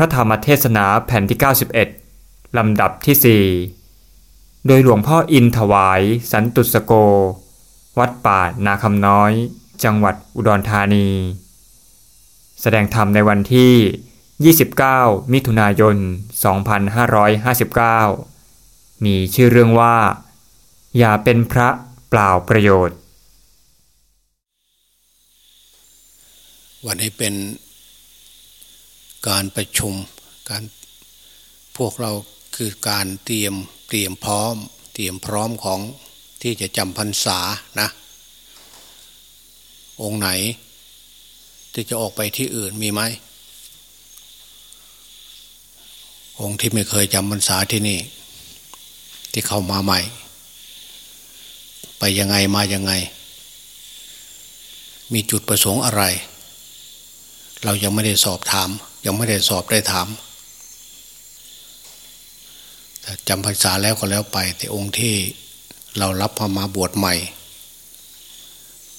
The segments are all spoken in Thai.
พระธรรมเทศนาแผ่นที่ 91 ลำดับที่ 4 โดยหลวงพ่ออินถวาย สันตุสโก วัดป่านาคำน้อย จังหวัดอุดรธานี แสดงธรรมในวันที่ 29 มิถุนายน 2559 มีชื่อเรื่องว่า อย่าเป็นพระเปล่าประโยชน์ วันนี้เป็น การประชุมการพวกเราคือการเตรียมเตรียมพร้อม เตรียมพร้อมของที่จะจำพรรษานะ องค์ไหน ที่จะออกไปที่อื่นมีไหมองค์ที่ไม่เคยจำพรรษาที่นี่ ที่เข้ามาใหม่ ไปยังไงมายังไง มีจุดประสงค์อะไร เรายังไม่ได้สอบถาม ยังไม่ได้สอบได้ถามแต่จำพรรษาแล้วก็แล้วไป แต่องค์ที่เรารับพมาบวชใหม่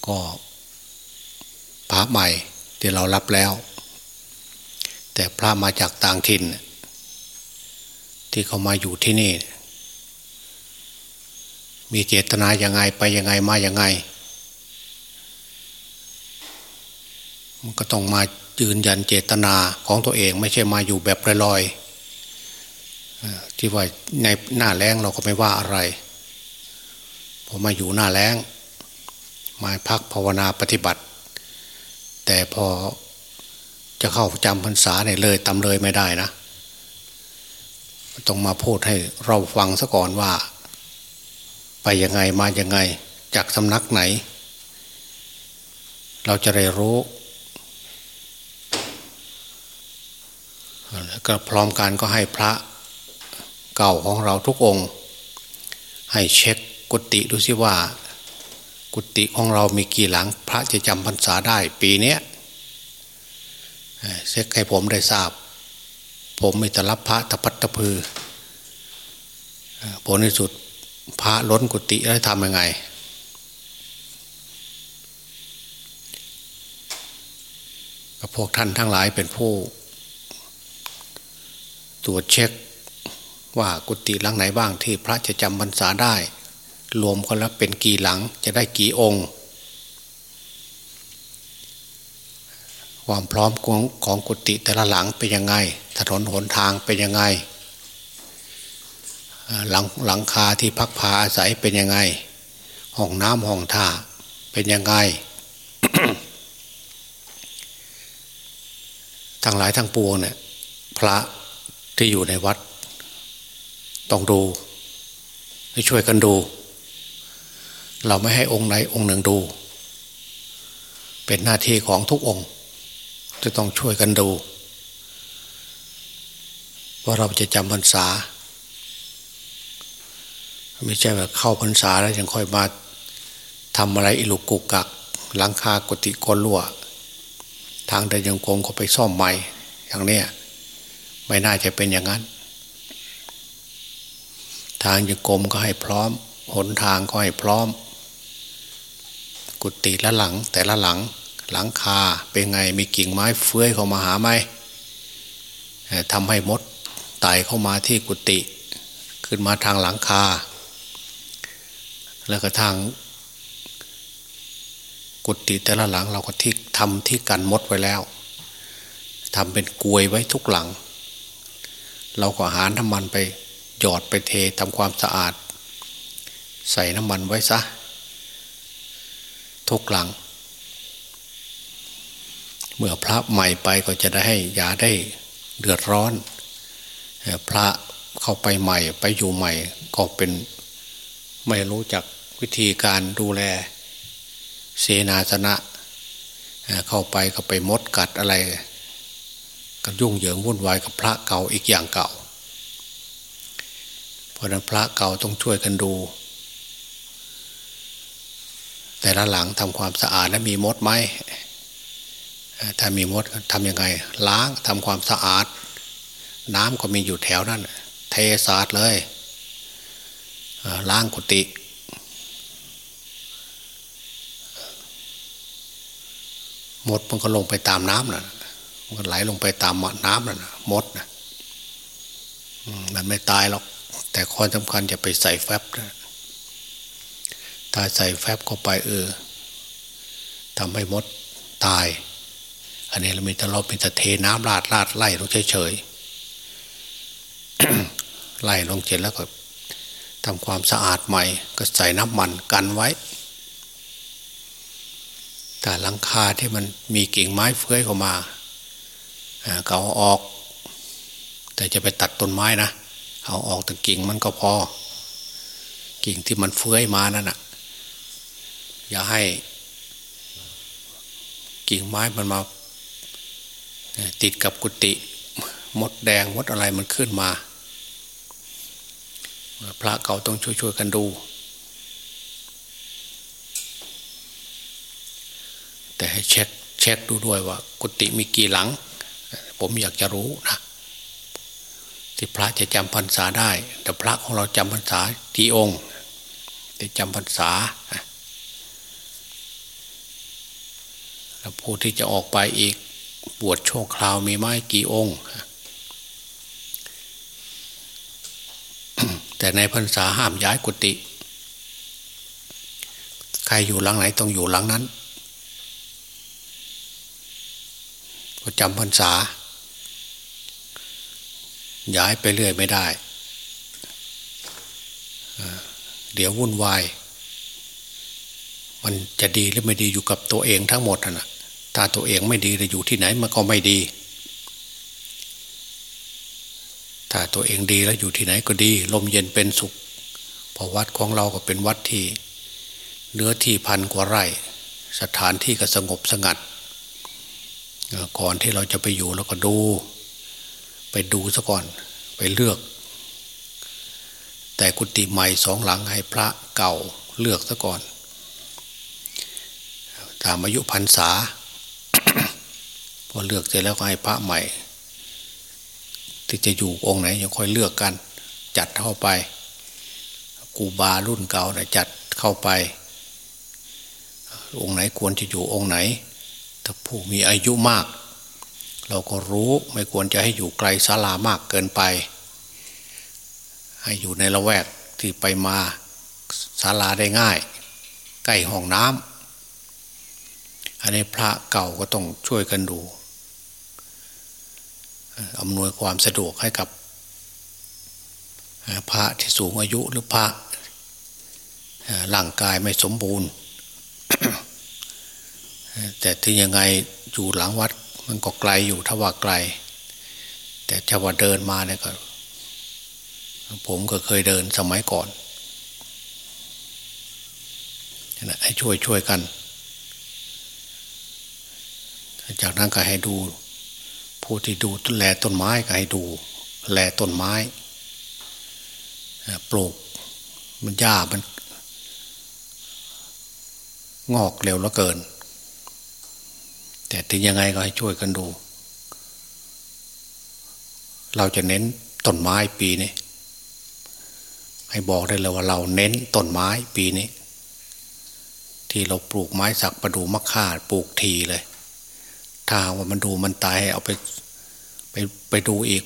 ก็พระใหม่ที่เรารับแล้ว แต่พระมาจากต่างถิ่น ที่เขามาอยู่ที่นี่ มีเจตนาอย่างไงไปยังไงมาอย่างไง มันก็ต้องมา ยืนยันเจตนาของตัวเองไม่ใช่มาอยู่แบบลอยๆที่ว่าในหน้าแรงเราก็ไม่ว่าอะไรพอมาอยู่หน้าแรงมาพักภาวนาปฏิบัติ แต่พอจะเข้าจำพรรษาเนี่ยเลยตำเลยไม่ได้นะต้องมาพูดให้เราฟังซะก่อนว่า ไปยังไงมายังไงจากสำนักไหน เราจะได้รู้ ก็พร้อมกันก็ให้พระเก่าของเราทุกองค์ ให้เช็คกุฏิดูสิว่า กุฏิของเรามีกี่หลังพระจะจำพรรษาได้ปีนี้เช็คให้ผมได้ทราบ ผมมีแต่รับพระตะพัดตะพือผลในสุดพระล้นกุฏิแล้วทำยังไงพวกท่านทั้งหลายเป็นผู้ ตรวจเช็คว่ากุฏิหลังไหนบ้างที่พระจะจำพรรษาได้ รวมกันแล้วเป็นกี่หลังจะได้กี่องค์ ความพร้อมของของกุฏิแต่ละหลังเป็นยังไง ถนนหนทางเป็นยังไง หลังหลังคาที่พักพาอาศัยเป็นยังไง ห้องน้ำห้องท่าเป็นยังไงทั้งหลายทั้งปวงเนี่ยพระ ที่อยู่ในวัด ต้องดู ให้ช่วยกันดู เราไม่ให้องค์ไหนองค์หนึ่งดู เป็นหน้าที่ของทุกองค์จะต้องช่วยกันดู ว่าเราจะจำพรรษา ไม่ใช่แบบเข้าพรรษาแล้วยังค่อยมาทำอะไรอิลุกกุกกัก หลังคากุฏิกนรั่วทางเดินยังกงก็ไปซ่อมใหม่อย่างเนี้ย ไม่น่าจะเป็นอย่างนั้น ทางยังกรมก็ให้พร้อม หนทางก็ให้พร้อม กุฏิละหลัง แต่ละหลังหลังคาเป็นไงมีกิ่งไม้เฟื้อยเข้ามาหาไหมทำให้มดไต่เข้ามาที่กุฏิขึ้นมาทางหลังคา แล้วก็ทาง กุฏิแต่ละหลังเราก็ที่ทำที่กันมดไว้แล้วทำเป็นกลวยไว้ทุกหลัง เราก็หาน้ำมันไปหยอดไปเททำความสะอาด ใส่น้ำมันไว้ซะ ทุกหลัง เมื่อพระใหม่ไปก็จะได้ให้ยาได้เดือดร้อน พระเข้าไปใหม่ไปอยู่ใหม่ก็เป็นไม่รู้จักวิธีการดูแลเสนาสนะ เข้าไปก็ไปมดกัดอะไร ก็ยุ่งเหยิงวุ่นวายกับพระเก่าอีกอย่างเก่า เพราะนั้นพระเก่าต้องช่วยกันดู แต่ละหลังทำความสะอาดและมีมดไหมถ้ามีมดทำยังไง ล้างทำความสะอาด น้ำก็มีอยู่แถวนั้นเทสาดเลยล้างกุฏิมดมันก็ลงไปตามน้ำนะ่ะมันไหลลงไปตามน้ำน่ะมดนะมันไม่ตายหรอก แต่ข้อสำคัญจะไปใส่แฟบนะถ้าใส่แฟบเข้าไปเออทำให้มดตาย อันนี้เรามีแต่เราเป็นแต่เทน้ำลาดลาดไล่ลงเฉยๆไล่ลงเสร็จแล้วก็ทำความสะอาดใหม่ ก็ใส่น้ำมันกันไว้ แต่หลังคาที่มันมีกิ่งไม้เฟื้อยเข้ามาก็เอาออก แต่จะไปตัดต้นไม้นะ เอาออกแต่กิ่งมันก็พอ กิ่งที่มันเฟื้อยมานั่นนะอย่าให้ กิ่งไม้มันมา ติดกับกุฏิมดแดงมดอะไรมันขึ้นมา พระเก่าต้องช่วยๆกันดู แต่ให้เช็คเช็คดูด้วยว่า กุฏิมีกี่หลัง ผมอยากจะรู้นะ ที่พระจะจำพรรษาได้ แต่พระของเราจำพรรษากี่องค์แต่จำพรรษาแล้วผู้ที่จะออกไปอีกบวชโชคคราวมีไม้กี่องค์ แต่ในพรรษาห้ามย้ายกุฏิใครอยู่หลังไหนต้องอยู่หลังนั้นก็จำพรรษา ย้ายไปเรื่อยไม่ได้ เดี๋ยววุ่นวาย มันจะดีหรือไม่ดีอยู่กับตัวเองทั้งหมดนะถ้าตัวเองไม่ดีจะอยู่ที่ไหนมันก็ไม่ดี ถ้าตัวเองดีแล้วอยู่ที่ไหนก็ดี ลมเย็นเป็นสุขเพราะวัดของเราก็เป็นวัดที่ เนื้อที่พันกว่าไร่ สถานที่ก็สงบสงัด ก่อนที่เราจะไปอยู่แล้วก็ดู ไปดูซะก่อนไปเลือก แต่กุฏิใหม่สองหลังให้พระเก่าเลือกซะก่อน ตามอายุพรรษา พอเลือกเสร็จแล้วก็ให้พระใหม่ ที่จะอยู่องค์ไหนยังค่อยเลือกกัน จัดเข้าไปกูบารุ่นเก่านะจัดเข้าไป องค์ไหนควรจะอยู่องค์ไหน ถ้าผู้มีอายุมาก เราก็รู้ไม่ควรจะให้อยู่ไกลศาลามากเกินไป ให้อยู่ในละแวกที่ไปมาศาลาได้ง่าย ใกล้ห้องน้ำอันนี้พระเก่าก็ต้องช่วยกันดูอำนวยความสะดวกให้กับ พระที่สูงอายุหรือพระร่างกายไม่สมบูรณ์ แต่ที่ยังไงอยู่หลังวัด มันก็ไกลอยู่ถ้าว่าไกล แต่ถ้าว่าเดินมาเนี่ยก็ ผมก็เคยเดินสมัยก่อนนะให้ช่วยช่วยกัน จากนั้นก็ให้ดู ผู้ที่ดูแลต้นไม้ก็ให้ดู แลต้นไม้ปลูกมันหญ้ามัน งอกเร็วแล้วเกิน แต่ถึงยังไงก็ให้ช่วยกันดู เราจะเน้นต้นไม้ปีนี้ให้บอกได้เลยว่าเราเน้นต้นไม้ปีนี้ ที่เราปลูกไม้สักประดูมะข่าปลูกทีเลยถ้าว่ามันดูมันตายให้เอาไปไปไปดูอีก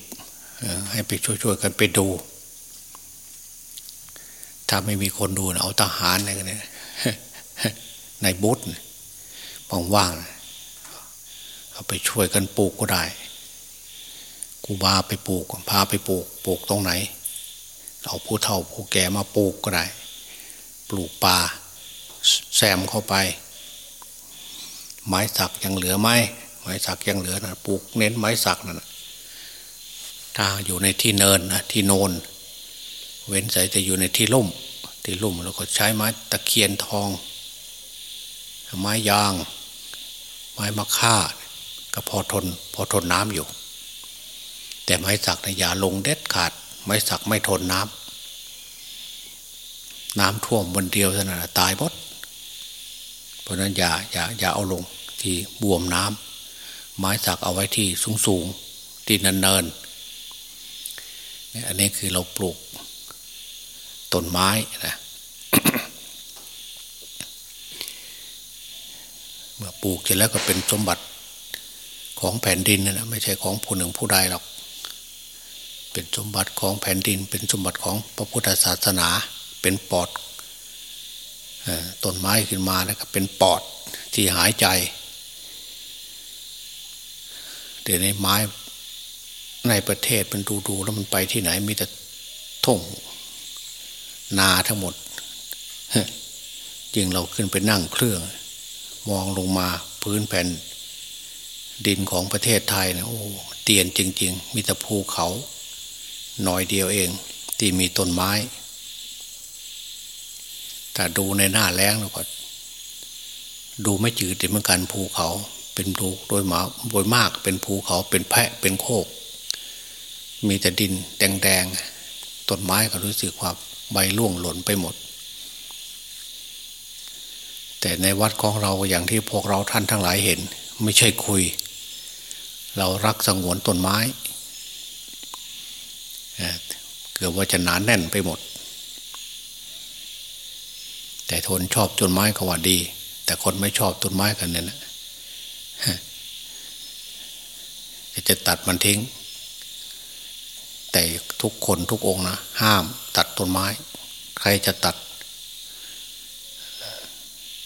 ให้ไปช่วยๆกันไปดู ถ้าไม่มีคนดูเอาทหารอะไรกันเนี่ยในบุตรว่างๆ เอาไปช่วยกันปลูกก็ได้กูบาไปปลูกพาไปปลูกปลูกตรงไหน เอาผู้เฒ่าผู้แก่มาปลูกก็ได้ ปลูกป่าแซมเข้าไป ไม้สักยังเหลือไหมไม้สักยังเหลือนะปลูกเน้นไม้สักนั่นถ้าอยู่ในที่เนินนะที่โนน เว้นใส่จะอยู่ในที่ลุ่ม ที่ลุ่มแล้วก็ใช้ไม้ตะเคียนทอง ไม้ยาง ไม้มะค่า ก็พอทน พอทนน้ำอยู่ แต่ไม้สักนะอย่าลงเด็ดขาด ไม้สักไม่ทนน้ำน้ำท่วมบนเดียวเท่านั้นตายหมดเพราะนั้นอย่าอย่าอย่าเอาลงที่บวมน้ำไม้สักเอาไว้ที่สูงสูงที่เนินเนินอันนี้คือเราปลูกต้นไม้นะเมื่อปลูกเสร็จแล้วก็เป็นสมบัติ ของแผ่นดินนะ่ะไม่ใช่ของผู้หนึ่งผู้ใดหรอก เป็นสมบัติของแผ่นดิน เป็นสมบัติของพระพุทธศาสนา เป็นปอดต้นไม้ขึ้นมานะครับเป็นปอดที่หายใจเดี๋ยวนี้ไม้ในประเทศมันดูดูแล้วมันไปที่ไหนมีแต่ท่งนาทั้งหมดยิ่งเราขึ้นไปนั่งเครื่อง มองลงมาพื้นแผ่น ดินของประเทศไทยเนะโอ้เตียนจริง ๆ มีแต่ภูเขาหน่อยเดียวเอง ที่มีต้นไม้ แต่ดูในหน้าแรงแล้วก็ ดูไม่จืดเหมือนกันภูเขา เป็นดูโดยมาโดยมากเป็นภูเขาเป็นแพะเป็นโคก มีแต่ดินแดงๆต้นไม้ก็รู้สึกว่าใบร่วงหล่นไปหมด แต่ในวัดของเราอย่างที่พวกเราท่านทั้งหลายเห็น ไม่ใช่คุย เรารักสงวนต้นไม้เกือบว่าจะหนานแน่นไปหมด แต่ทนชอบต้นไม้ก็ว่าดี แต่คนไม่ชอบต้นไม้กันเนี่ยนะจะตัดมันทิ้ง แต่ทุกคนทุกองนะห้ามตัดต้นไม้ ใครจะตัด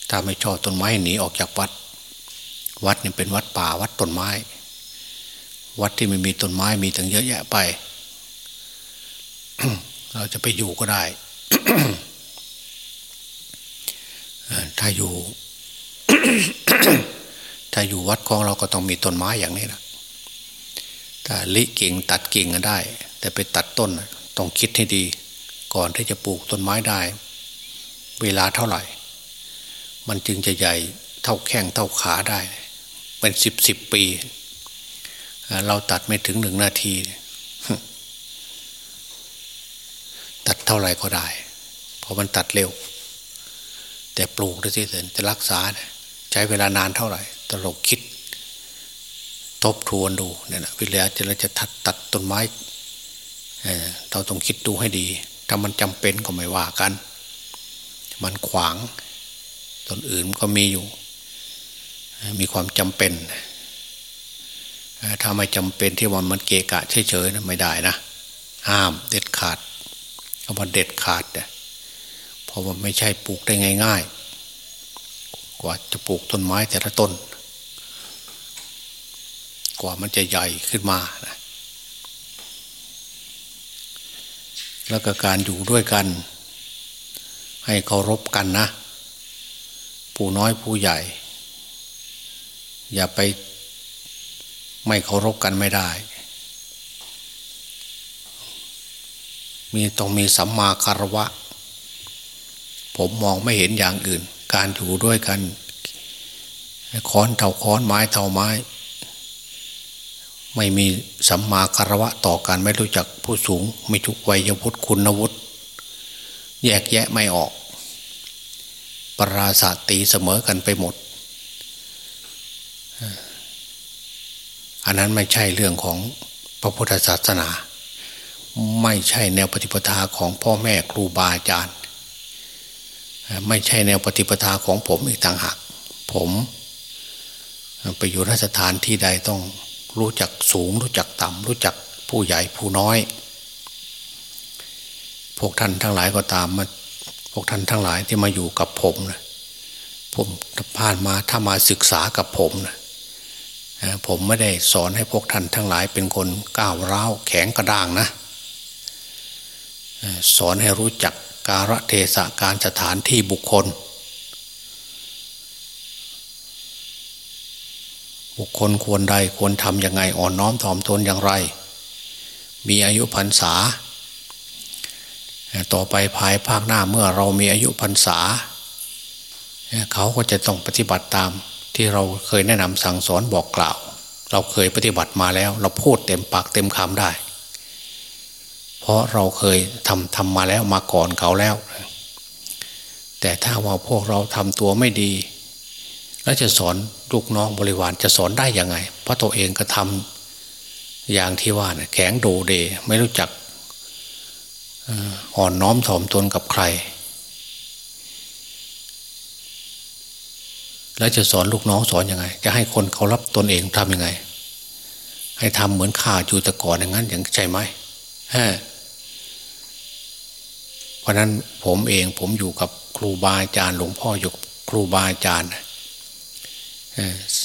ถ้าไม่ชอบต้นไม้หนีออกจากวัด วัดเนี่ยเป็นวัดป่าวัดต้นไม้ วัดที่ไม่มีต้นไม้มีตั้งเยอะแยะไป เราจะไปอยู่ก็ได้ถ้าอยู่ ถ้าอยู่วัดของเราก็ต้องมีต้นไม้อย่างนี้นะถ้าลิกิ่งตัดกิ่งก็ได้ แต่ไปตัดต้นต้องคิดให้ดี ก่อนที่จะปลูกต้นไม้ได้ เวลาเท่าไหร่ มันจึงจะใหญ่เท่าแข้งเท่าขาได้ เป็นสิบสิบปี เราตัดไม่ถึงหนึ่งนาที ตัดเท่าไหร่ก็ได้ เพราะมันตัดเร็ว แต่ปลูกได้สิจะรักษา ใช้เวลานานเท่าไหร่ตลกคิด ทบทวนดูเนี่ยนะเวลาจะเราจะตัดตัดต้นไม้เราต้องคิดดูให้ดี ถ้ามันจำเป็นก็ไม่ว่ากัน มันขวางต้นอื่นก็มีอยู่ มีความจำเป็น ถ้าไม่จำเป็นที่ว่ามันเกะกะเฉยๆนะไม่ได้นะห้ามเด็ดขาดคำว่าเด็ดขาดเนี่ยเพราะว่าไม่ใช่ปลูกได้ง่ายๆ กว่าจะปลูกต้นไม้แต่ละต้น กว่ามันจะใหญ่ขึ้นมานะแล้วก็การอยู่ด้วยกัน ให้เคารพกันนะ ผู้น้อยผู้ใหญ่ อย่าไปไม่เคารพกันไม่ได้ มีต้องมีสัมมาคารวะ ผมมองไม่เห็นอย่างอื่น การอยู่ด้วยกันค้อนเท่าค้อนไม้เท่าไม้ ไม่มีสัมมาคารวะต่อกันไม่รู้จักผู้สูง ไม่ทุกวัยวุฒิคุณวุฒิแยกแยะไม่ออก ปราศาตีเสมอกันไปหมด อันนั้นไม่ใช่เรื่องของพระพุทธศาสนา ไม่ใช่แนวปฏิปทาของพ่อแม่ครูบาอาจารย์ ไม่ใช่แนวปฏิปทาของผมอีกต่างหากผมไปอยู่ราชฐานที่ใดต้องรู้จักสูง รู้จักต่ำรู้จักผู้ใหญ่ผู้น้อย พวกท่านทั้งหลายก็ตามมาพวกท่านทั้งหลายที่มาอยู่กับผมนะผมผ่านมาถ้ามาศึกษากับผมนะ ผมไม่ได้สอนให้พวกท่านทั้งหลายเป็นคนก้าวร้าวแข็งกระด้างนะสอนให้รู้จักการะเทศะการสถานที่บุคคล บุคคลควรใดควรทำยังไงอ่อนน้อมถ่อมตนอย่างไร มีอายุพรรษา ต่อไปภายภาคหน้าเมื่อเรามีอายุพรรษา เขาก็จะต้องปฏิบัติตาม ที่เราเคยแนะนำสั่งสอนบอกกล่าว เราเคยปฏิบัติมาแล้ว เราพูดเต็มปากเต็มคำได้ เพราะเราเคยทำทำมาแล้วมาก่อนเขาแล้ว แต่ถ้าว่าพวกเราทำตัวไม่ดี แล้วจะสอนลูกน้องบริวารจะสอนได้ยังไง เพราะตัวเองก็ทำอย่างที่ว่านะแข็งโดเดไม่รู้จักอ่อนน้อมถ่อมตนกับใคร แล้วจะสอนลูกน้องสอนอยังไง จะให้คนเขารับตนเองทำยังไง ให้ทำเหมือนข้าอยู่แต่ก่อนอย่างนั้นอย่างใช่ไหมเพราะนั้นผมเองผมอยู่กับครูบาอาจารย์หลวงพ่ออยู่ครูบาอาจารย์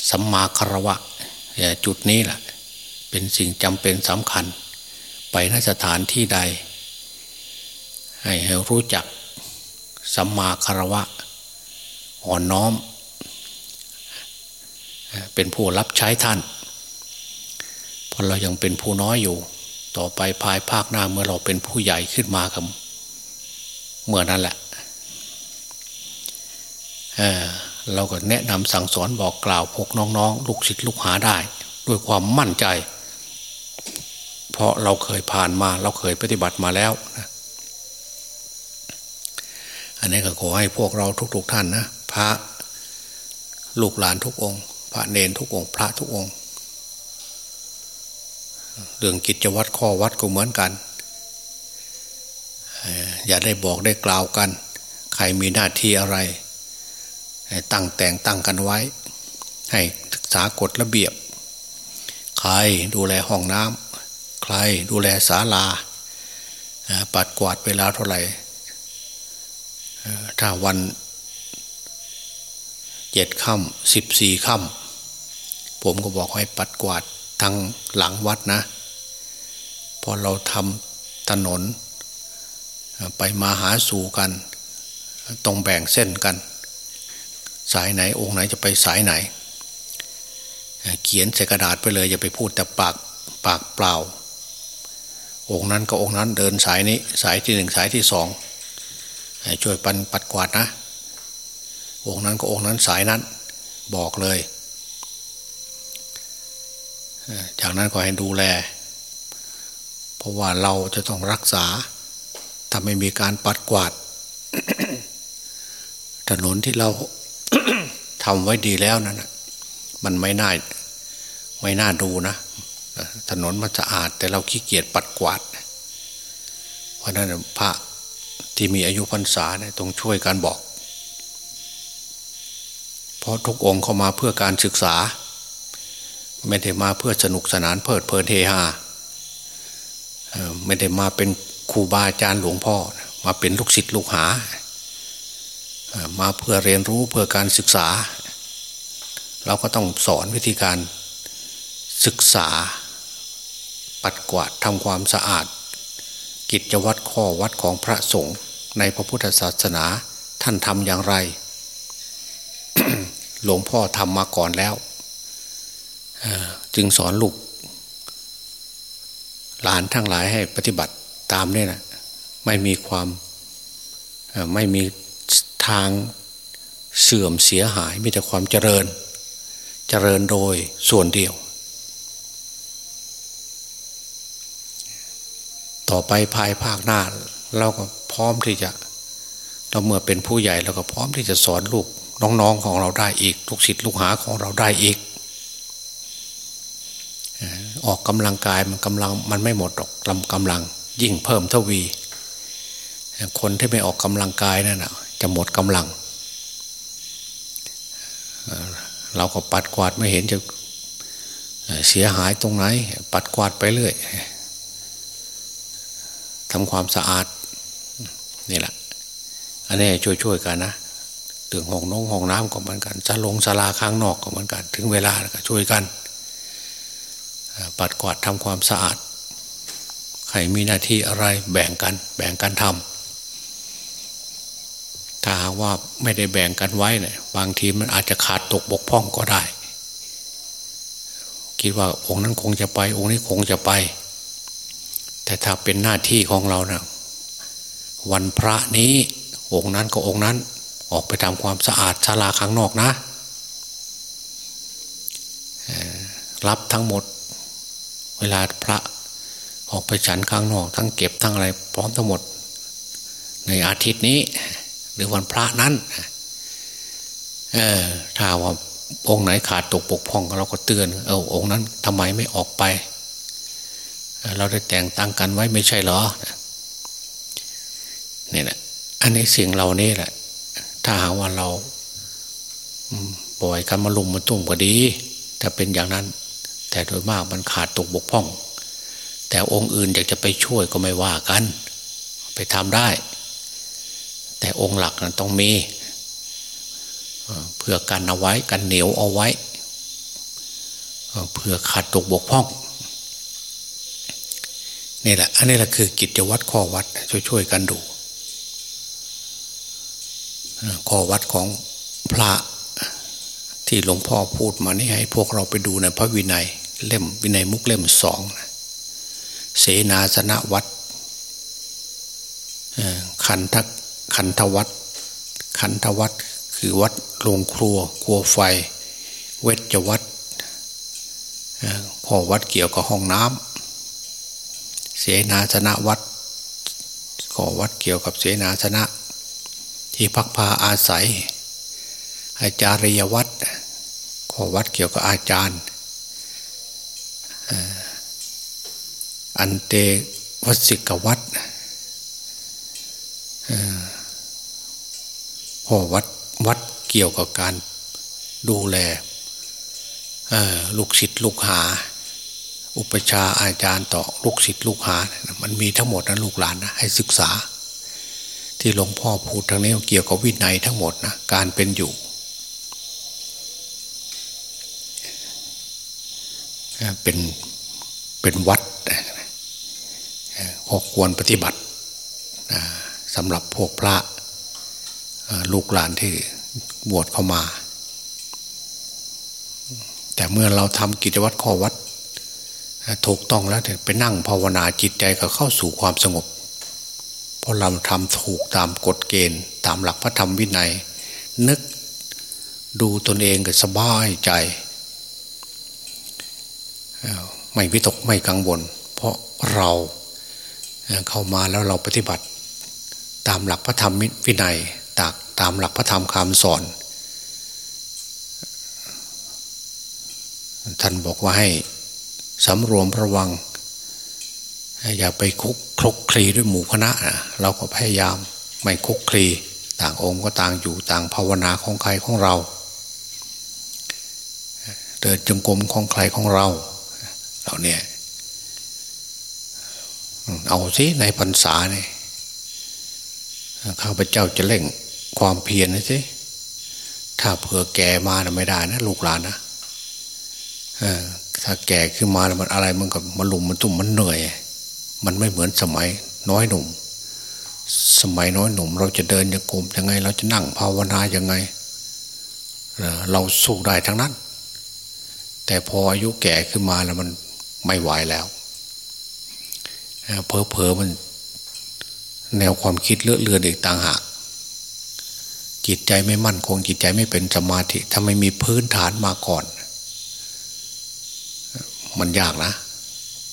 สัมมาคารวะจุดนี้แหละเป็นสิ่งจำเป็นสำคัญ ไปนสถานที่ใด ให้รู้จักสัมมาคารวะอ่อนน้อม เป็นผู้รับใช้ท่านเพราะเรายังเป็นผู้น้อยอยู่ ต่อไปภายภาคหน้าเมื่อเราเป็นผู้ใหญ่ขึ้นมาครับเมื่อนั้นแหละเเราก็แนะนำสั่งสอนบอกกล่าวพวกน้องๆ ลูกศิษย์ลูกหาได้ ด้วยความมั่นใจ เพราะเราเคยผ่านมา เราเคยปฏิบัติมาแล้วนะอันนี้ก็ขอให้พวกเราทุกๆทท่านนะ พระลูกหลานทุกองค์ พระเนนทุกองค์ พระทุกองค์ เรื่องกิจวัตรข้อวัดก็เหมือนกัน อย่าได้บอกได้กล่าวกัน ใครมีหน้าที่อะไร ตั้งแต่งตั้งกันไว้ ให้ศึกษากฎระเบียบ ใครดูแลห้องน้ำใครดูแลศาลา ปัดกวาดเวลาเท่าไหร่ถ้าวันเจ็ดค่ำสิบสี่ค่ำ ผมก็บอกให้ปัดกวาดทางหลังวัดนะ พอเราทำถนน ไปมาหาสู่กัน ต้องแบ่งเส้นกัน สายไหนองค์ไหนจะไปสายไหน เขียนใส่กระดาษไปเลย อย่าไปพูดแต่ปากปากเปล่า องค์นั้นก็องค์นั้นเดินสายนี้ สายที่หนึ่งสายที่สองช่วยปันปัดกวาดนะ องค์นั้นก็องค์นั้นสายนั้น บอกเลย จากนั้นก็ให้ดูแล เพราะว่าเราจะต้องรักษา ถ้าไม่มีการปัดกวาด ถนนที่เราทำไว้ดีแล้วนั่นมันไม่น่าไม่น่าดูนะถนนมันสะอาด แต่เราขี้เกียจปัดกวาด เพราะนั้นพระที่มีอายุพรรษาเนี่ยต้องช่วยการบอก เพราะทุกองค์เข้ามาเพื่อการศึกษา ไม่ได้มาเพื่อสนุกสนานเพลิดเพลินเฮฮาไม่ได้มาเป็นครูบาอาจารย์หลวงพ่อ มาเป็นลูกศิษย์ลูกหา มาเพื่อเรียนรู้เพื่อการศึกษา เราก็ต้องสอนวิธีการศึกษา ปัดกวาดทำความสะอาด กิจวัตรข้อวัดของพระสงฆ์ในพระพุทธศาสนาท่านทำอย่างไร หลวงพ่อทำมาก่อนแล้ว จึงสอนลูก หลานทั้งหลายให้ปฏิบัติตามเนี่ยนะไม่มีความไม่มีทางเสื่อมเสียหาย มีแต่ความเจริญ เจริญโดยส่วนเดียว ต่อไปภายภาคหน้าเราก็พร้อมที่จะเราเมื่อเป็นผู้ใหญ่เราก็พร้อมที่จะสอนลูกน้องๆของเราได้อีกลูกศิษย์ลูกหาของเราได้อีก ออกกำลังกายมันกำลังมันไม่หมดหรอกลำกำลัง ยิ่งเพิ่มทวี คนที่ไม่ออกกำลังกายนั่นนะจะหมดกำลัง เราก็ปัดกวาดไม่เห็นจะเสียหายตรงไหน ปัดกวาดไปเรื่อยทำความสะอาดนี่แหละ อันนี้ช่วยๆกันนะถึงห้องน้องห้องน้ำก็เหมือนกันจะลงสลาข้างนอกก็เหมือนกัน ถึงเวลาก็ช่วยกัน ปัดกวาดทำความสะอาด ใครมีหน้าที่อะไรแบ่งกัน แบ่งกันทำถ้าหากว่าไม่ได้แบ่งกันไว้เนี่ยบางทีมันอาจจะขาดตกบกพร่องก็ได้ คิดว่าองค์นั้นคงจะไป องค์นี้คงจะไป แต่ถ้าเป็นหน้าที่ของเรานะวันพระนี้องค์นั้นก็องค์นั้นออกไปทำความสะอาดศาลาข้างนอกนะรับทั้งหมด เวลาพระออกไปฉันข้างนอกทั้งเก็บทั้งอะไร พร้อมทั้งหมด ในอาทิตย์นี้ หรือวันพระนั้นเออถ้าว่าองค์ไหนขาดตกปกพ่องเราก็เตือน เออองค์นั้นทำไมไม่ออกไป เราได้แต่งตั้งกันไว้ไม่ใช่หรอเนี่ยนะอันนี้สิ่งเหล่านี้แหละ ถ้าหากว่าเราปล่อยกันมาลุมมาตุ้มก็ดี ถ้าเป็นอย่างนั้น แต่โดยมากมันขาดตกบกพร่อง แต่องค์อื่นอยากจะไปช่วยก็ไม่ว่ากัน ไปทำได้ แต่องค์หลักนั้นต้องมีเพื่อกันเอาไว้กันเหนียวเอาไว้เพื่อขาดตกบกพร่องนี่แหละ อันนี้แหละคือกิจวัตรข้อวัดช่วยๆกันดูข้อวัดของพระที่หลวงพ่อพูดมานี่ให้พวกเราไปดูในพระวินัย เล่มวินัยมุกเล่มสองเสนาสนะวัดขันทขันทวัดขันทวัดคือวัดโรงครัว ครัวไฟ เวชวัดข้อวัดเกี่ยวกับห้องน้ำเสนาสนะวัดข้อวัดเกี่ยวกับเสนาสนะ ที่พักพาอาศัย อาจารยวัดข้อวัดเกี่ยวกับอาจารย์ อันเตวสิกวัดข้อวัดวัดเกี่ยวกับการดูแลลูกศิษย์ลูกหา อุปชาอาจารย์ต่อลูกศิษย์ลูกหา มันมีทั้งหมดนะลูกหลานนะให้ศึกษา ที่หลวงพ่อพูดทางนี้เกี่ยวกับวินัยทั้งหมดนะการเป็นอยู่ เป็นเป็นวัดก็ควรปฏิบัติสำหรับพวกพระลูกหลานที่บวชเข้ามา แต่เมื่อเราทำกิจวัตรข้อวัดถูกต้องแล้วไปนั่งภาวนาจิตใจก็เข้าสู่ความสงบ เพราะเราทำถูกตามกฎเกณฑ์ ตามหลักพระธรรมวินัย นึกดูตนเองก็สบายใจ ไม่วิตกไม่กังวล เพราะเราเข้ามาแล้วเราปฏิบัติ ตามหลักพระธรรมวินัยตากตามหลักพระธรรมคำสอน ท่านบอกว่าให้สำรวมระวัง อย่าไปคุกคลุกคลีด้วยหมู่คณะนะเราก็พยายามไม่คุกคลีต่างองค์ก็ต่างอยู่ต่างภาวนาของใครของเรา เดินจงกรมของใครของเรา เราเนี่ย เอาสิในพรรษาเนี่ยข้าพเจ้าจะเล่งความเพียรนะสิถ้าเผื่อแก่มานะไม่ได้นะลูกหลานนะถ้าแก่ขึ้นมาแล้วมันอะไรมันก็มันลุมมันตุ่มมันเหนื่อย มันไม่เหมือนสมัยน้อยหนุ่ม สมัยน้อยหนุ่ม เราจะเดินยังกลมยังไง เราจะนั่งภาวนายังไง เราสู้ได้ทั้งนั้น แต่พออายุแก่ขึ้นมาแล้วมัน ไม่ไหวแล้วเพอเพอมัน แนวความคิดเลอะเลือนอีกต่างหาก จิตใจไม่มั่นคง จิตใจไม่เป็นสมาธิถ้าไม่มีพื้นฐานมาก่อน มันยากนะ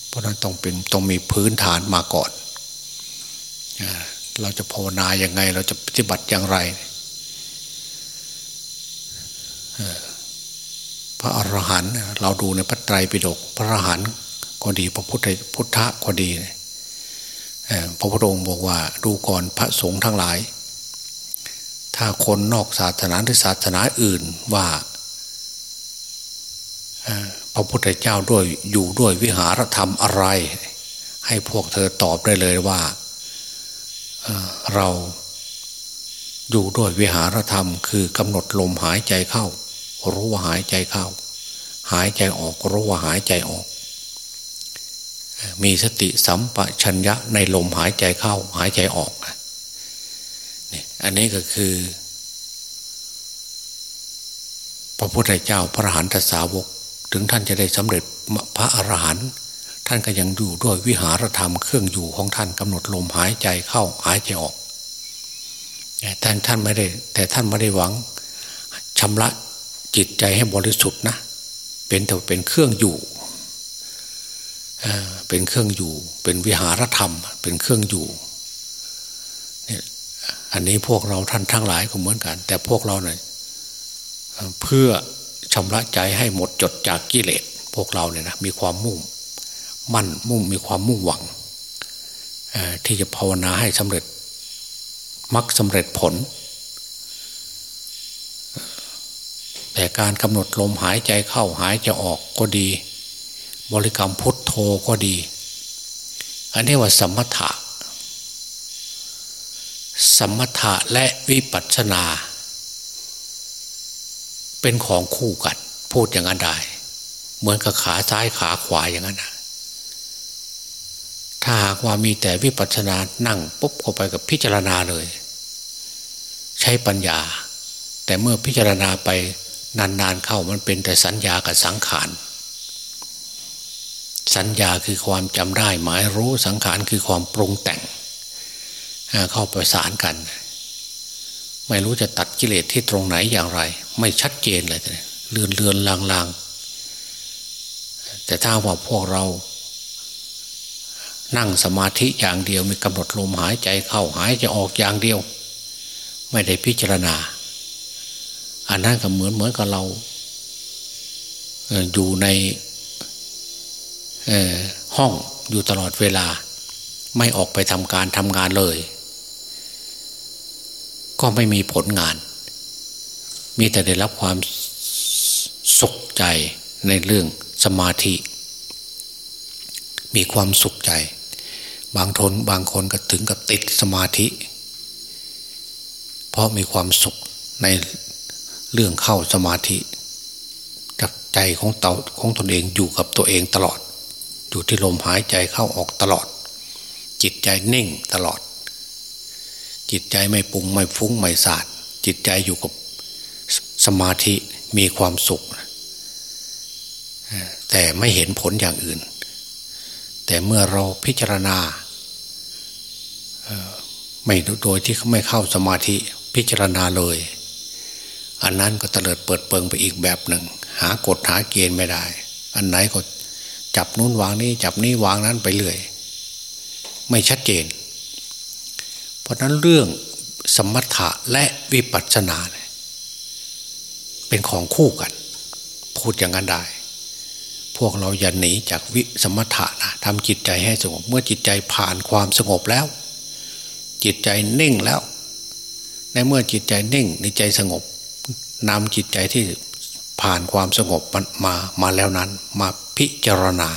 เพราะนั้นต้องเป็นต้องมีพื้นฐานมาก่อนเราจะภาวนาอย่างไง เราจะปฏิบัติอย่างไร พระอรหันต์เราดูในพระไตรปิฎกพระอรหันต์ก็ดีพระพุทธพุทธะก็ดีพระพุทธองค์บอกว่าดูก่อนพระสงฆ์ทั้งหลาย ถ้าคนนอกศาสนาหรือศาสนาอื่นว่าพระพุทธเจ้าด้วยอยู่ด้วยวิหารธรรมอะไร ให้พวกเธอตอบได้เลยว่าเราอยู่ด้วยวิหารธรรมคือกำหนดลมหายใจเข้า รู้ว่าหายใจเข้า หายใจออกรู้ว่าหายใจออก มีสติสัมปชัญญะในลมหายใจเข้า หายใจออกนี่อันนี้ก็คือ พระพุทธเจ้าพระหันตสาวก ถึงท่านจะได้สำเร็จพระอรหันต์ท่านก็ยังอยู่ด้วยวิหารธรรมเครื่องอยู่ของท่านกำหนดลมหายใจเข้าหายใจออกแต่ท่านไม่ได้ แต่ท่านไม่ได้หวังชำระ จิตใจให้บริสุทธิ์นะ เป็นแต่เป็นเครื่องอยู่เป็นเครื่องอยู่ เป็นวิหารธรรม เป็นเครื่องอยู่เนี่ยอันนี้พวกเราท่านทั้งหลายก็เหมือนกัน แต่พวกเราเนี่ยเพื่อชำระใจให้หมดจดจากกิเลสพวกเราเนี่ยนะมีความมุ่ง มั่นมุ่งมีความมุ่งหวังที่จะภาวนาให้สำเร็จมักสำเร็จผล แต่การกำหนดลมหายใจเข้าหายใจออกก็ดี บริกรรมพุทโธก็ดี อันนี้ว่าสมถะ สมถะและวิปัสสนา เป็นของคู่กัน พูดอย่างนั้นได้ เหมือนกับขาซ้ายขาขวาอย่างนั้นนะถ้าหากว่ามีแต่วิปัสสนานั่งปุ๊บเข้าไปกับพิจารณาเลย ใช้ปัญญา แต่เมื่อพิจารณาไป นานๆเข้ามันเป็นแต่สัญญากับสังขาร สัญญาคือความจำได้หมายรู้สังขารคือความปรุงแต่ง เข้าประสานกัน ไม่รู้จะตัดกิเลสที่ตรงไหนอย่างไร ไม่ชัดเจนเลยเลือนเลือนลางลางแต่ถ้าว่าพวกเรานั่งสมาธิอย่างเดียวมีกำหนดลมหายใจเข้าหายใจออกอย่างเดียว ไม่ได้พิจารณา อันนั้นก็เหมือนเหมือนกับเราอยู่ในห้องอยู่ตลอดเวลา ไม่ออกไปทำการทำงานเลย ก็ไม่มีผลงาน มีแต่ได้รับความสุขใจในเรื่องสมาธิ มีความสุขใจ บางทนบางคนก็ถึงกับติดสมาธิ เพราะมีความสุขใน เรื่องเข้าสมาธิกับใจของเตาของตนเองอยู่กับตัวเองตลอด อยู่ที่ลมหายใจเข้าออกตลอด จิตใจนิ่งตลอด จิตใจไม่ปุงไม่ฟุ้งไม่สาดจิตใจอยู่กับสมาธิมีความสุข แต่ไม่เห็นผลอย่างอื่น แต่เมื่อเราพิจารณาไม่โดยที่เขาไม่เข้าสมาธิพิจารณาเลย อันนั้นก็เตลิดเปิดเปิงไปอีกแบบหนึ่ง หากฎหาเกณฑ์ไม่ได้ อันไหนก็จับนู้นวางนี้จับนี้วางนั้นไปเรื่อย ไม่ชัดเจน เพราะนั้นเรื่องสมถะและวิปัสสนา เป็นของคู่กัน พูดอย่างนั้นได้ พวกเราอย่าหนีจากวิสมถะนะทำจิตใจให้สงบ เมื่อจิตใจผ่านความสงบแล้ว จิตใจนิ่งแล้ว ในเมื่อจิตใจนิ่งในใจสงบ นำจิตใจที่ผ่านความสงบมามาแล้วนั้น มาพิจารณา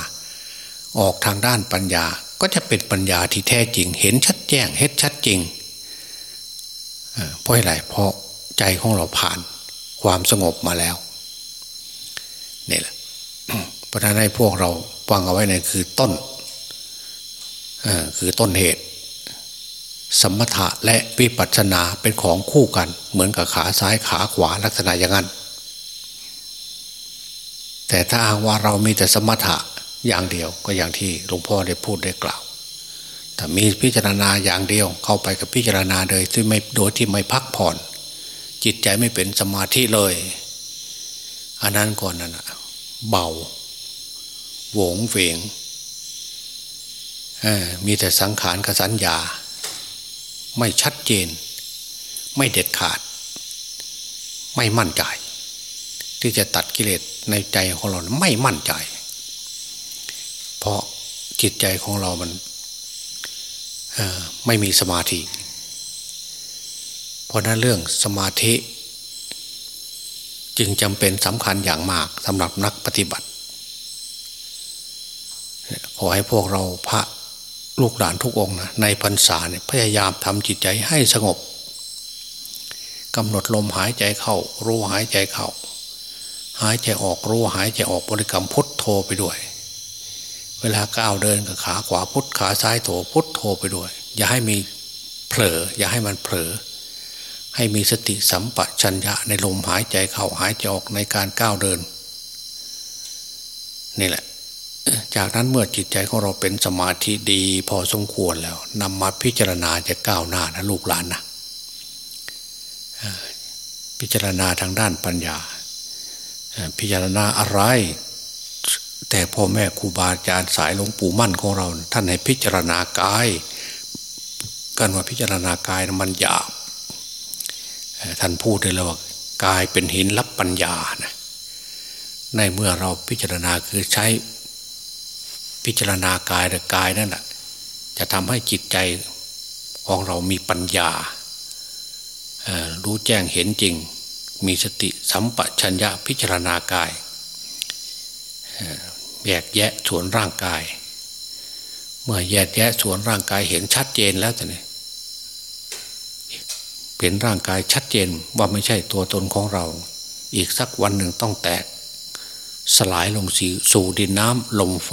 ออกทางด้านปัญญาก็จะเป็นปัญญาที่แท้จริง เห็นชัดแจ้งเห็นชัดจริงเพราะอะไรเพราะใจของเราผ่านความสงบมาแล้วนี่แหละราะนั้นให้พวกเราฟังเอาไว้เนี่ยคือต้นคือต้นเหตุ สมถะและวิปัสสนาเป็นของคู่กัน เหมือนกับขาซ้ายขาขวาลักษณะอย่างนั้น แต่ถ้าอ้างว่าเรามีแต่สมถะอย่างเดียวก็อย่างที่หลวงพ่อได้พูดได้กล่าวแต่มีพิจารณาอย่างเดียวเข้าไปกับพิจารณาโดยที่ไม่โดยที่ไม่พักผ่อน จิตใจไม่เป็นสมาธิเลย อันนั้นก่อนนั่นเบาหวงเวงมีแต่สังขารกับสัญญา ไม่ชัดเจน ไม่เด็ดขาด ไม่มั่นใจ ที่จะตัดกิเลสในใจของเราไม่มั่นใจ เพราะจิตใจของเรามันไม่มีสมาธิ เพราะนั้นเรื่องสมาธิ จึงจำเป็นสำคัญอย่างมากสำหรับนักปฏิบัติ ขอให้พวกเราพระ ลูกหลานทุกองนะในพรรษาเนี่ยพยายามทำจิตใจให้สงบกำหนดลมหายใจเข้า รู้หายใจเข้า หายใจออกรู้หายใจออกบริกรรมพุทโธไปด้วย เวลาก้าวเดินกับขาขวาพุทขาซ้ายโถพุทโธไปด้วย อย่าให้มีเผลอ อย่าให้มันเผลอ ให้มีสติสัมปชัญญะในลมหายใจเข้าหายใจออกในการก้าวเดิน นี่แหละ จากนั้นเมื่อจิตใจของเราเป็นสมาธิดี พอสมควรแล้วนำมาพิจารณาจะก้าวหน้านะลูกหลานนะพิจารณาทางด้านปัญญา พิจารณาอะไร แต่พ่อแม่ครูบาอาจารย์สายหลวงปู่มั่นของเรา ท่านให้พิจารณากายกันว่าพิจารณากายมันหยาบท่านพูดเลยว่ากายเป็นหินรับปัญญานะในเมื่อเราพิจารณาคือใช้ พิจารณากายแต่กายนั่นแหละจะทำให้จิตใจของเรามีปัญญา รู้แจ้งเห็นจริง มีสติสัมปชัญญะพิจารณากายแยกแยะส่วนร่างกาย เมื่อแยกแยะส่วนร่างกายเห็นชัดเจนแล้วแต่เนี่ยเห็นร่างกายชัดเจนว่าไม่ใช่ตัวตนของเรา อีกสักวันหนึ่งต้องแตก สลายลงสู่ดินน้ำลมไฟ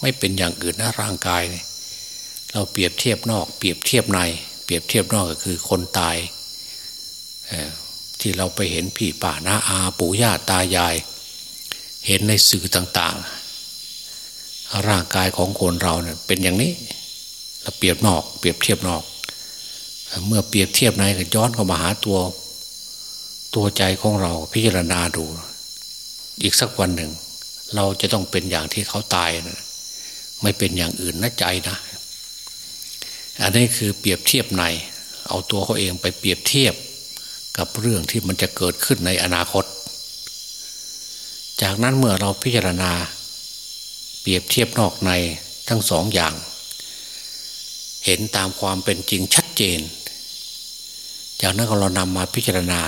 ไม่เป็นอย่างอื่นนะร่างกายเนี่ยเราเปรียบเทียบนอก เปรียบเทียบใน เปรียบเทียบนอกก็คือคนตายที่เราไปเห็นพี่ป่าน้าอาปู่ย่าตายาย เห็นในสื่อต่าง ๆ ร่างกายของคนเราเนี่ยเป็นอย่างนี้เราเปรียบนอก เปรียบเทียบนอก เมื่อเปรียบเทียบในก็ย้อนเข้ามาหาตัวตัวใจของเราพิจารณาดู อีกสักวันหนึ่ง เราจะต้องเป็นอย่างที่เขาตายนะ ไม่เป็นอย่างอื่นนะใจนะ อันนี้คือเปรียบเทียบใน เอาตัวเขาเองไปเปรียบเทียบกับเรื่องที่มันจะเกิดขึ้นในอนาคต จากนั้นเมื่อเราพิจารณา เปรียบเทียบนอกในทั้งสองอย่าง เห็นตามความเป็นจริงชัดเจน จากนั้นเรานำมาพิจารณา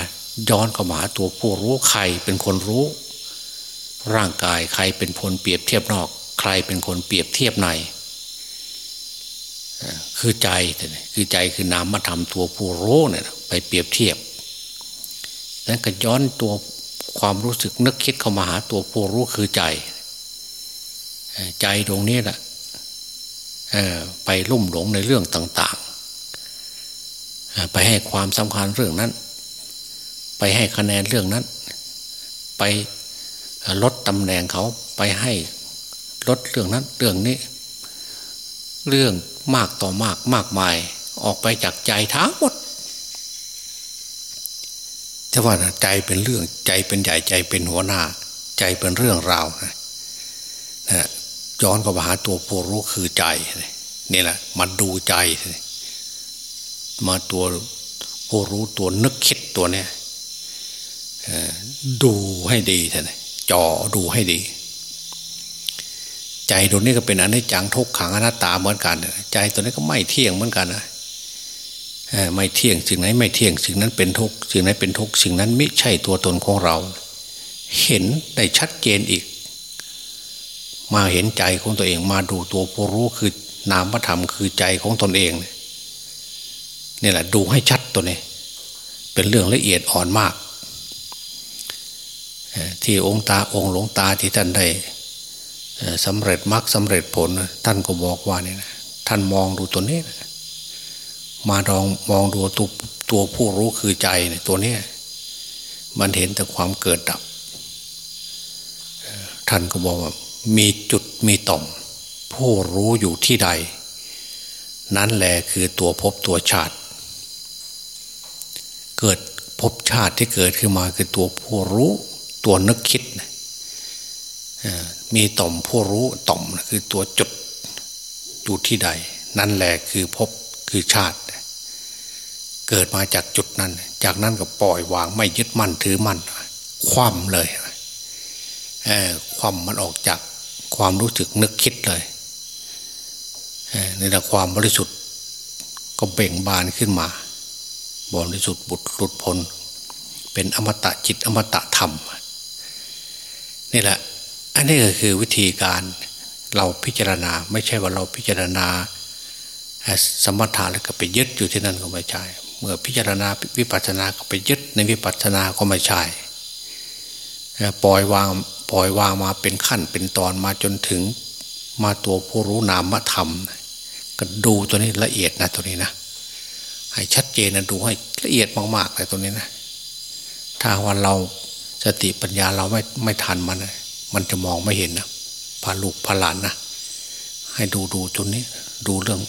ย้อนเข้ามาตัวผู้รู้ใครเป็นคนรู้ ร่างกายใครเป็นคนเปรียบเทียบนอก ใครเป็นคนเปรียบเทียบในคือใจคือใจคือนามธรรมตัวผู้รู้เนี่ยไปเปรียบเทียบนั้นก็ย้อนตัวความรู้สึกนึกคิดเข้ามาหาตัวผู้รู้คือใจ ใจตรงนี้แหละไปลุ่มหลงในเรื่องต่าง ๆ ไปให้ความสำคัญเรื่องนั้น ไปให้คะแนนเรื่องนั้น ไปลดตำแหน่งเขาไปให้ ลดเรื่องนั้นเรื่องนี้ เรื่องมากต่อมากมากมาย ออกไปจากใจทั้งหมดจะว่าใจเป็นเรื่องใจเป็นใหญ่ใจเป็นหัวหน้า ใจเป็นเรื่องราวนะย้อนกลับมาหาตัวผู้รู้คือใจนี่แหละมันดูใจ มาตัวผู้รู้ตัวนึกคิดตัวเนี้ยดูให้ดีท่านจ่อดูให้ดี ใจตัวนี้ก็เป็นอนิจจังทุกขังอนัตตาเหมือนกัน ใจตัวนี้ก็ไม่เที่ยงเหมือนกันนะไม่เที่ยงสิ่งไหนไม่เที่ยงสิ่งนั้นเป็นทุกสิ่งไหนเป็นทุกสิ่งนั้นไม่ใช่ตัวตนของเรา เห็นได้ชัดเจนอีก มาเห็นใจของตัวเองมาดูตัวผู้รู้คือนามธรรมคือใจของตนเองเนี่แหละดูให้ชัดตัวนี้ เป็นเรื่องละเอียดอ่อนมาก ที่องค์ตาองค์หลวงตาที่ท่านได้ สำเร็จมรรคสำเร็จผล ท่านก็บอกว่าเนี่ยท่านมองดูตัวนี้นะมาลองมองดูตัวตัวผู้รู้คือใจเนี่ยตัวเนี้ยมันเห็นแต่ความเกิดดับ ท่านก็บอกว่า มีจุดมีต่อม ผู้รู้อยู่ที่ใด นั้นแหละคือตัวพบตัวชาติ เกิดพบชาติที่เกิดขึ้นมาคือตัวผู้รู้ ตัวนึกคิด มีต่อมผู้รู้ต่อมคือตัวจุดอยู่ที่ใด นั่นแหละคือพบคือชาติ เกิดมาจากจุดนั้น จากนั้นก็ปล่อยวางไม่ยึดมั่นถือมั่นคว่ำเลยคว่ำมันออกจากความรู้สึกนึกคิดเลยในแหละความบริสุทธิ์ก็เบ่งบานขึ้นมา บริสุทธิ์บุตรหลุดพ้นเป็นอมตะจิตอมตะธรรม นี่แหละ อันนี้ก็คือวิธีการเราพิจารณา ไม่ใช่ว่าเราพิจารณา สมถะแล้วก็ไปยึดอยู่ที่นั่นก็ไม่ใช่ เมื่อพิจารณาวิปัสสนาก็ไปยึดในวิปัสสนาก็ไม่ใช่ปล่อยวางปล่อยวางมาเป็นขั้นเป็นตอนมาจนถึงมาตัวผู้รู้นามธรรม ก็ดูตัวนี้ละเอียดนะตัวนี้นะ ให้ชัดเจนนะดูให้ละเอียดมากๆเลยตัวนี้นะ ถ้าวันเราสติปัญญาเราไม่ไม่ทันมัน มันจะมองไม่เห็นนะพาลูกพาหลานนะให้ดูดูตัวนี้ ดูเรื่อง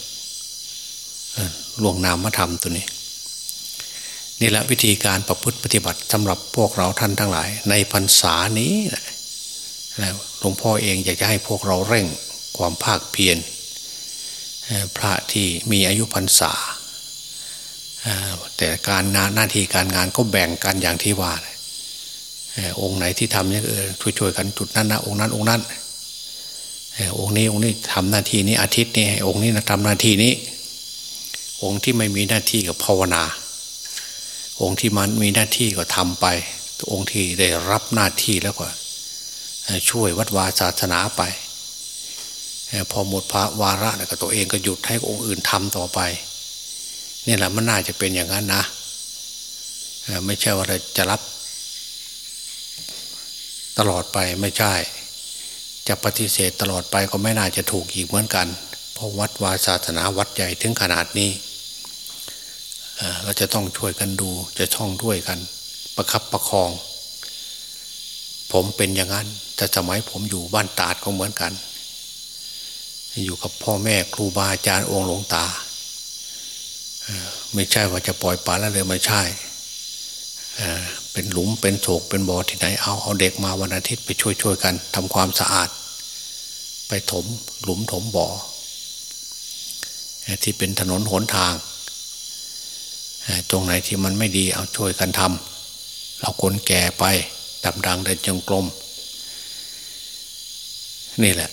ล่วงนามธรรมตัวนี้นี่แหละวิธีการประพฤติปฏิบัติสำหรับพวกเราท่านทั้งหลาย ในพรรษานี้หลวงพ่อเองอยากจะให้พวกเราเร่งความภาคเพียรพระที่มีอายุพรรษาแต่การงานหน้าที่การงานก็แบ่งกันอย่างที่ว่า องค์ไหนที่ทำเนี่ยเออช่วยๆกันจุดนั้นนะองค์นั้นองค์นั้นองค์นี้องค์นี้ทำหน้าที่นี้อาทิตย์นี้องค์นี้นะทำหน้าที่นี้ องค์ที่ไม่มีหน้าที่กับภาวนา องค์ที่มันมีหน้าที่ก็ทำไป องค์ที่ได้รับหน้าที่แล้วก็ช่วยวัดวาศาสนาไปพอหมดพระวาระแล้วก็ตัวเองก็หยุดให้องค์อื่นทำต่อไปนี่แหละมันน่าจะเป็นอย่างนั้นนะไม่ใช่ว่าจะรับ ตลอดไปไม่ใช่ จะปฏิเสธตลอดไปก็ไม่น่าจะถูกอีกเหมือนกัน เพราะวัดวาศาสนาวัดใหญ่ถึงขนาดนี้เราจะต้องช่วยกันดูจะช่องด้วยกัน ประคับประคอง ผมเป็นอย่างนั้น แต่สมัยผมอยู่บ้านตาดก็เหมือนกัน อยู่กับพ่อแม่ครูบาอาจารย์องค์หลวงตา ไม่ใช่ว่าจะปล่อยปละแล้วเลยไม่ใช่ เป็นหลุมเป็นโศกเป็นบ่อที่ไหนเอาเอาเด็กมาวันอาทิตย์ไปช่วยช่วยกันทำความสะอาด ไปถมหลุมถมบ่อที่เป็นถนนหนทางตรงไหนที่มันไม่ดีเอาช่วยกันทำเราคนแก่ไปดำดังเดินจงกรมนี่แหละ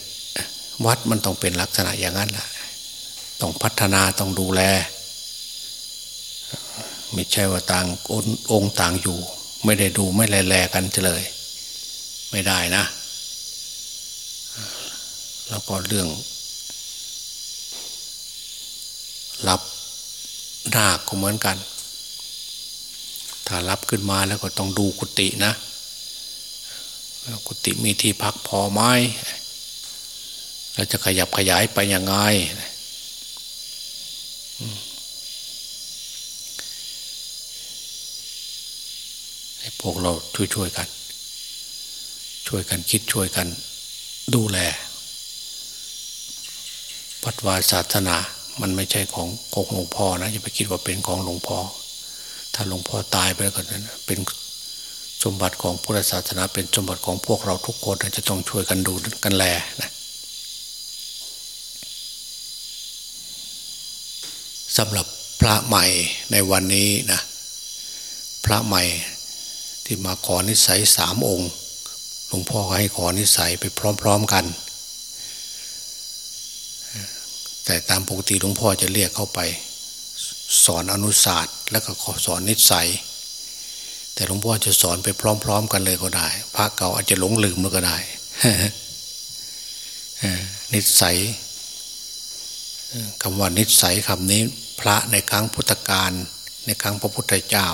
วัดมันต้องเป็นลักษณะอย่างนั้นแหละต้องพัฒนาต้องดูแล ไม่ใช่ว่าต่างองค์ต่างอยู่ ไม่ได้ดูไม่แลแลกันเลย ไม่ได้นะ แล้วก็เรื่องรับหน้าก็เหมือนกัน ถ้ารับขึ้นมาแล้วก็ต้องดูกุฏินะ กุฏิมีที่พักพอไหมเราจะขยับขยายไปยังไง พวกเราช่วยๆกัน ช่วยกันคิดช่วยกันดูแลวัดวาศาสนา มันไม่ใช่ของของหลวงพ่อนะอย่าไปคิดว่าเป็นของหลวงพ่อ ถ้าหลวงพ่อตายไปแล้วก็นั้นเป็นสมบัติของพุทธศาสนา เป็นสมบัติของพวกเราทุกคนจะต้องช่วยกันดูกันแลนะสำหรับพระใหม่ในวันนี้นะพระใหม่ ที่มาขอนิสัยสามองค์หลวงพ่อก็ให้ขอนิสัยไปพร้อม ๆกัน แต่ตามปกติหลวงพ่อจะเรียกเข้าไป สอนอนุศาสตร์ แล้วก็สอนนิสัย แต่หลวงพ่อจะสอนไปพร้อม ๆ กันเลยก็ได้ พระเก่าอาจจะหลงลืมแล้วก็ได้นิสัยคำว่านิสัยคำนี้ พระในครั้งพุทธกาลในครั้งพระพุทธเจ้า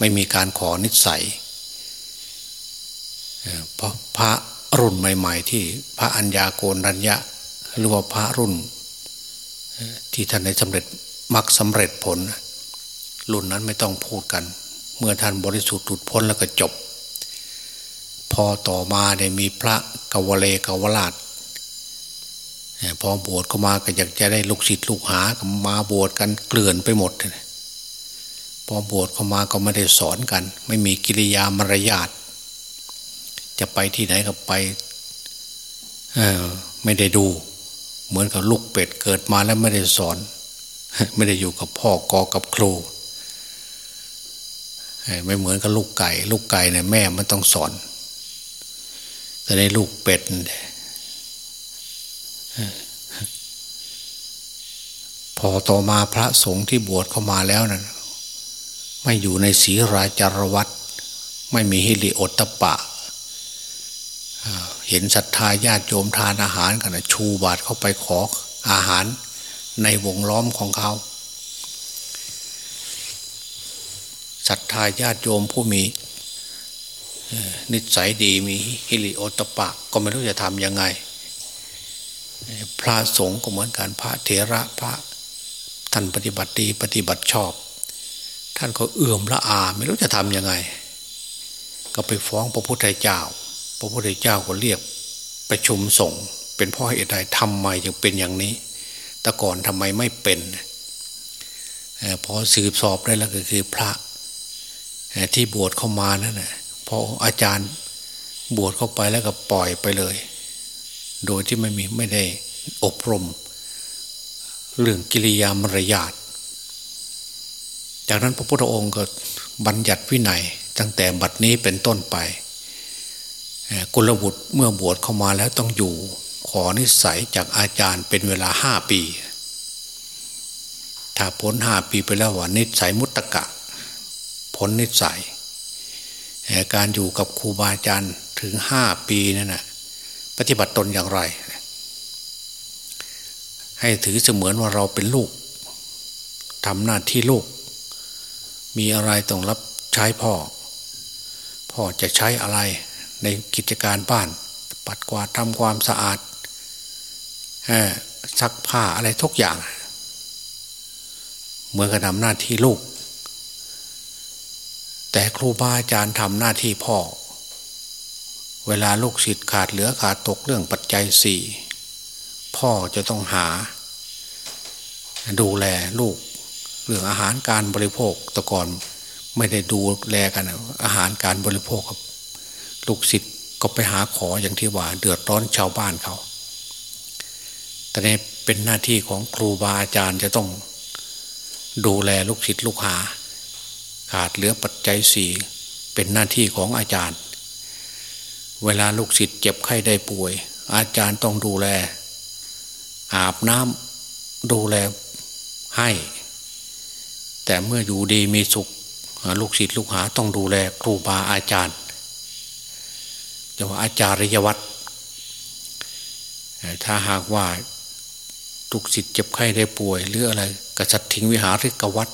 ไม่มีการขอนิสัยเพราะพระรุ่นใหม่ ๆ ที่พระอัญญาโกนรัญญะหรือว่าพระรุ่น ที่ท่านได้สำเร็จมักสำเร็จผล รุ่นนั้นไม่ต้องพูดกัน เมื่อท่านบริสุทธิ์หลุดพ้นแล้วก็จบ พอต่อมาได้มีพระกวเลกวราชพอบวชก็มาก็อยากจะได้ลูกศิษย์ลูกหาก็มาบวชกันเกลื่อนไปหมดเลย พอบวชเข้ามาก็ไม่ได้สอนกัน ไม่มีกิริยามารยาทจะไปที่ไหนก็ไปไม่ได้ดู เหมือนกับลูกเป็ดเกิดมาแล้วไม่ได้สอน ไม่ได้อยู่กับพ่อกอกับครูไม่เหมือนกับลูกไก่ ลูกไก่เนี่ยแม่มันต้องสอน แต่ในลูกเป็ดพอต่อมาพระสงฆ์ที่บวชเข้ามาแล้วนั่น ไม่อยู่ในศีราจารวัตไม่มีฮิริโอตปะ เห็นศรัทธาญาติโยมทานอาหารกันชูบาทเข้าไปขออาหารในวงล้อมของเขาศรัทธาญาติโยมผู้มีนิสัยดีมีฮิริโอตปะ ก็ไม่รู้จะทำยังไง พระสงฆ์ก็เหมือนกันพระเถระพระท่านปฏิบัติดีปฏิบัติชอบ ท่านก็เอื่อมละอา ไม่รู้จะทำยังไง ก็ไปฟ้องพระพุทธเจ้า พระพุทธเจ้าก็เรียกไปชุมส่งเป็นพ่อเหตุใดทำไมยังเป็นอย่างนี้ แต่ก่อนทำไมไม่เป็นพอสืบสอบได้แล้วก็คือพระที่บวชเข้ามานั่นแหละพออาจารย์บวชเข้าไปแล้วก็ปล่อยไปเลย โดยที่ไม่มีไม่ได้อบรม เรื่องกิริยามารยาท จากนั้นพระพุทธองค์ก็บัญญัติวินัยตั้งแต่บัดนี้เป็นต้นไปกุลบุตรเมื่อบวชเข้ามาแล้วต้องอยู่ ขอนิสัยจากอาจารย์เป็นเวลาห้าปี ถ้าพ้นห้าปีไปแล้วว่านิสัยมุตตะกะพ้นนิสัยการอยู่กับครูบาอาจารย์ถึงห้าปีนั่นนะปฏิบัติตนอย่างไร ให้ถือเสมือนว่าเราเป็นลูกทำหน้าที่ลูก มีอะไรต้องรับใช้พ่อ พ่อจะใช้อะไรในกิจการบ้าน ปัดกวาดทำความสะอาดซักผ้าอะไรทุกอย่าง เหมือนกับทำหน้าที่ลูก แต่ครูบาอาจารย์ทำหน้าที่พ่อ เวลาลูกศิษย์ขาดเหลือขาดตกเรื่องปัจจัยสี่พ่อจะต้องหา ดูแลลูก รื่องอาหารการบริโภคแต่ก่อนไม่ได้ดูแลกันอาหารการบริโภคกับลูกศิษย์ก็ไปหาขออย่างที่ว่า เดือดร้อนชาวบ้านเขา แต่นี้เป็นหน้าที่ของครูบาอาจารย์จะต้องดูแลลูกศิษย์ลูกหา ขาดเหลือปัจจัยสี่เป็นหน้าที่ของอาจารย์ เวลาลูกศิษย์เจ็บไข้ได้ป่วย อาจารย์ต้องดูแล อาบน้ำดูแลให้ แต่เมื่ออยู่ดีมีสุข ลูกศิษย์ลูกหาต้องดูแลครูบาอาจารย์จะว่าอาจารยวัตรถ้าหากว่าลูกศิษย์เจ็บไข้ได้ป่วย หรืออะไรกษัตริย์ทิ้งวิหาริกวัตร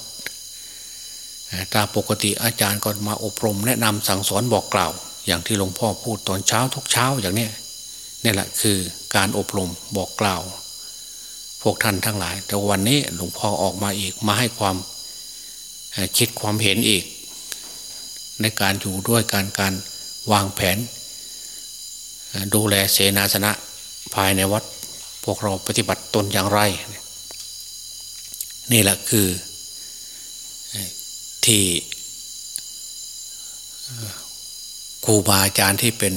ตามปกติอาจารย์ก็มาอบรมแนะนำสั่งสอนบอกกล่าว อย่างที่หลวงพ่อพูดตอนเช้าทุกเช้าอย่างนี้นี่แหละคือการอบรมบอกกล่าว พวกท่านทั้งหลาย แต่วันนี้หลวงพ่อออกมาอีกมาให้ความ คิดความเห็นอีก ในการอยู่ด้วยการการวางแผน ดูแลเสนาสนะภายในวัด พวกเราปฏิบัติตนอย่างไร นี่แหละคือที่ครูบาอาจารย์ที่เป็น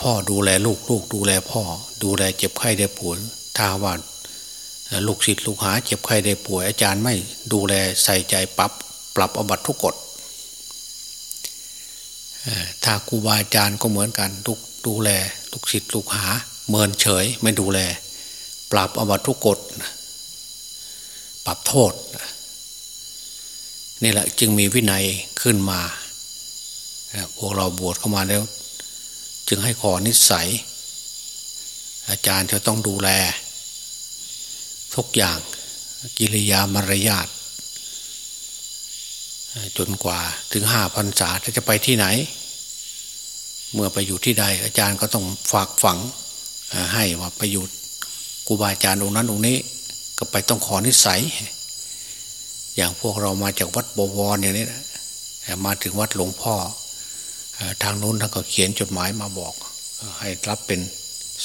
พ่อดูแลลูกลูกดูแลพ่อ ดูแลเจ็บไข้ได้ป่วยถ้าว่า ลูกศิษย์ลูกหาเจ็บไข้ได้ป่วยอาจารย์ไม่ดูแลใส่ใจปรับปรับอบัตทุกกฎถ้าครูบาอาจารย์ก็เหมือนกันทุกดูแลลูกศิษย์ลูกหา เมินเฉยไม่ดูแล ปรับอบัตทุกกฎปรับโทษนี่แหละจึงมีวินัยขึ้นมาพวกเราบวชเข้ามาแล้ว จึงให้ขอนิสัย อาจารย์จะต้องดูแล ทุกอย่างกิริยามารยาทจนกว่าถึงห้าพันษาถ้าจะไปที่ไหน เมื่อไปอยู่ที่ใด อาจารย์ก็ต้องฝากฝังให้ว่าไปอยู่กูบาอาจารย์องค์นั้นองค์นี้ ก็ไปต้องขอนิสัย อย่างพวกเรามาจากวัดบวรอย่างนี้นะมาถึงวัดหลวงพ่อ ทางนู้นท่านก็เขียนจดหมายมาบอก ให้รับเป็น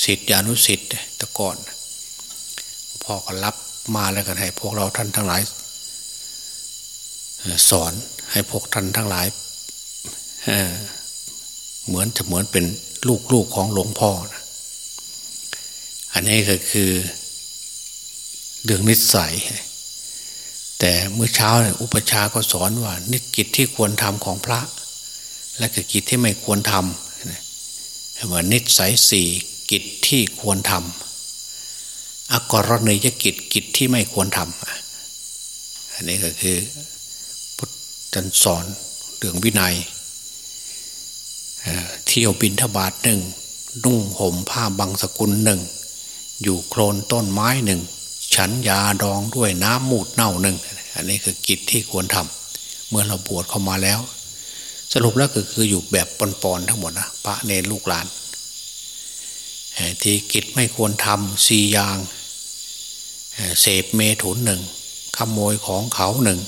สิทธิอนุสิทธิ์ตะก่อน พ่อก็รับมาแล้วกันให้พวกเราท่านทั้งหลาย สอนให้พวกท่านทั้งหลายเหมือนจะเหมือนเป็นลูกๆของหลวงพ่อนะอันนี้ก็คือเรื่องนิสัย แต่เมื่อเช้าเนี่ยอุปชาก็สอนว่า นิกิจที่ควรทำของพระ และก็กิจที่ไม่ควรทำว่านิสัยสี่กิจที่ควรทำ อกรณียกิจกิจที่ไม่ควรทำอันนี้ก็คือพุทธันสอนเรื่องวินัยเที่ยวบินทบาทหนึ่งนุ่งห่มผ้าบางสกุลหนึ่ง อยู่โคลนต้นไม้หนึ่ง ฉันยาดองด้วยน้ำมูดเน่าหนึ่ง อันนี้คือกิจที่ควรทำเมื่อเราบวชเข้ามาแล้ว สรุปแล้วก็คืออยู่แบบปอนๆทั้งหมดนะพระเนรลูกหลาน ที่กิจไม่ควรทำสี่อย่างเสพเมถุนหนึ่งขโมยของเขาหนึ่ง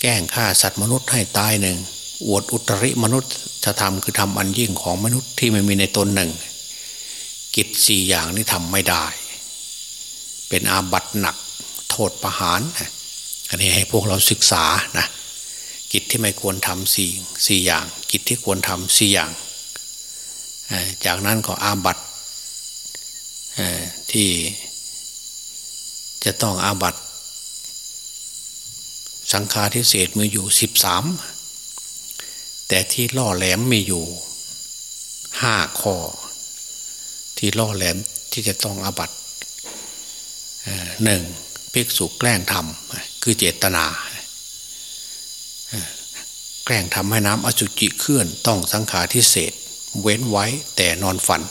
แกล้งฆ่าสัตว์มนุษย์ให้ตายหนึ่งอวดอุตริมนุษย์จะทำคือทำอันยิ่งของมนุษย์ที่ไม่มีในตนหนึ่ง กิจสี่อย่างนี้ทำไม่ได้ เป็นอาบัตหนักโทษประหารอันนี้ให้พวกเราศึกษานะกิจที่ไม่ควรทำสี่สี่อย่าง กิจที่ควรทำสี่อย่าง จากนั้นก็อาบัต ที่จะต้องอาบัตสังฆาทิเศษมีอยู่สิบสามแต่ที่ล่อแหลมมีอยู่ห้าข้อ ที่ล่อแหลมที่จะต้องอาบัตหนึ่งภิกษุแกล้งทำคือเจตนา แกล้งทำให้น้ำอสุจิเคลื่อนต้องสังขาทิเศษ เว้นไว้แต่นอนฝัน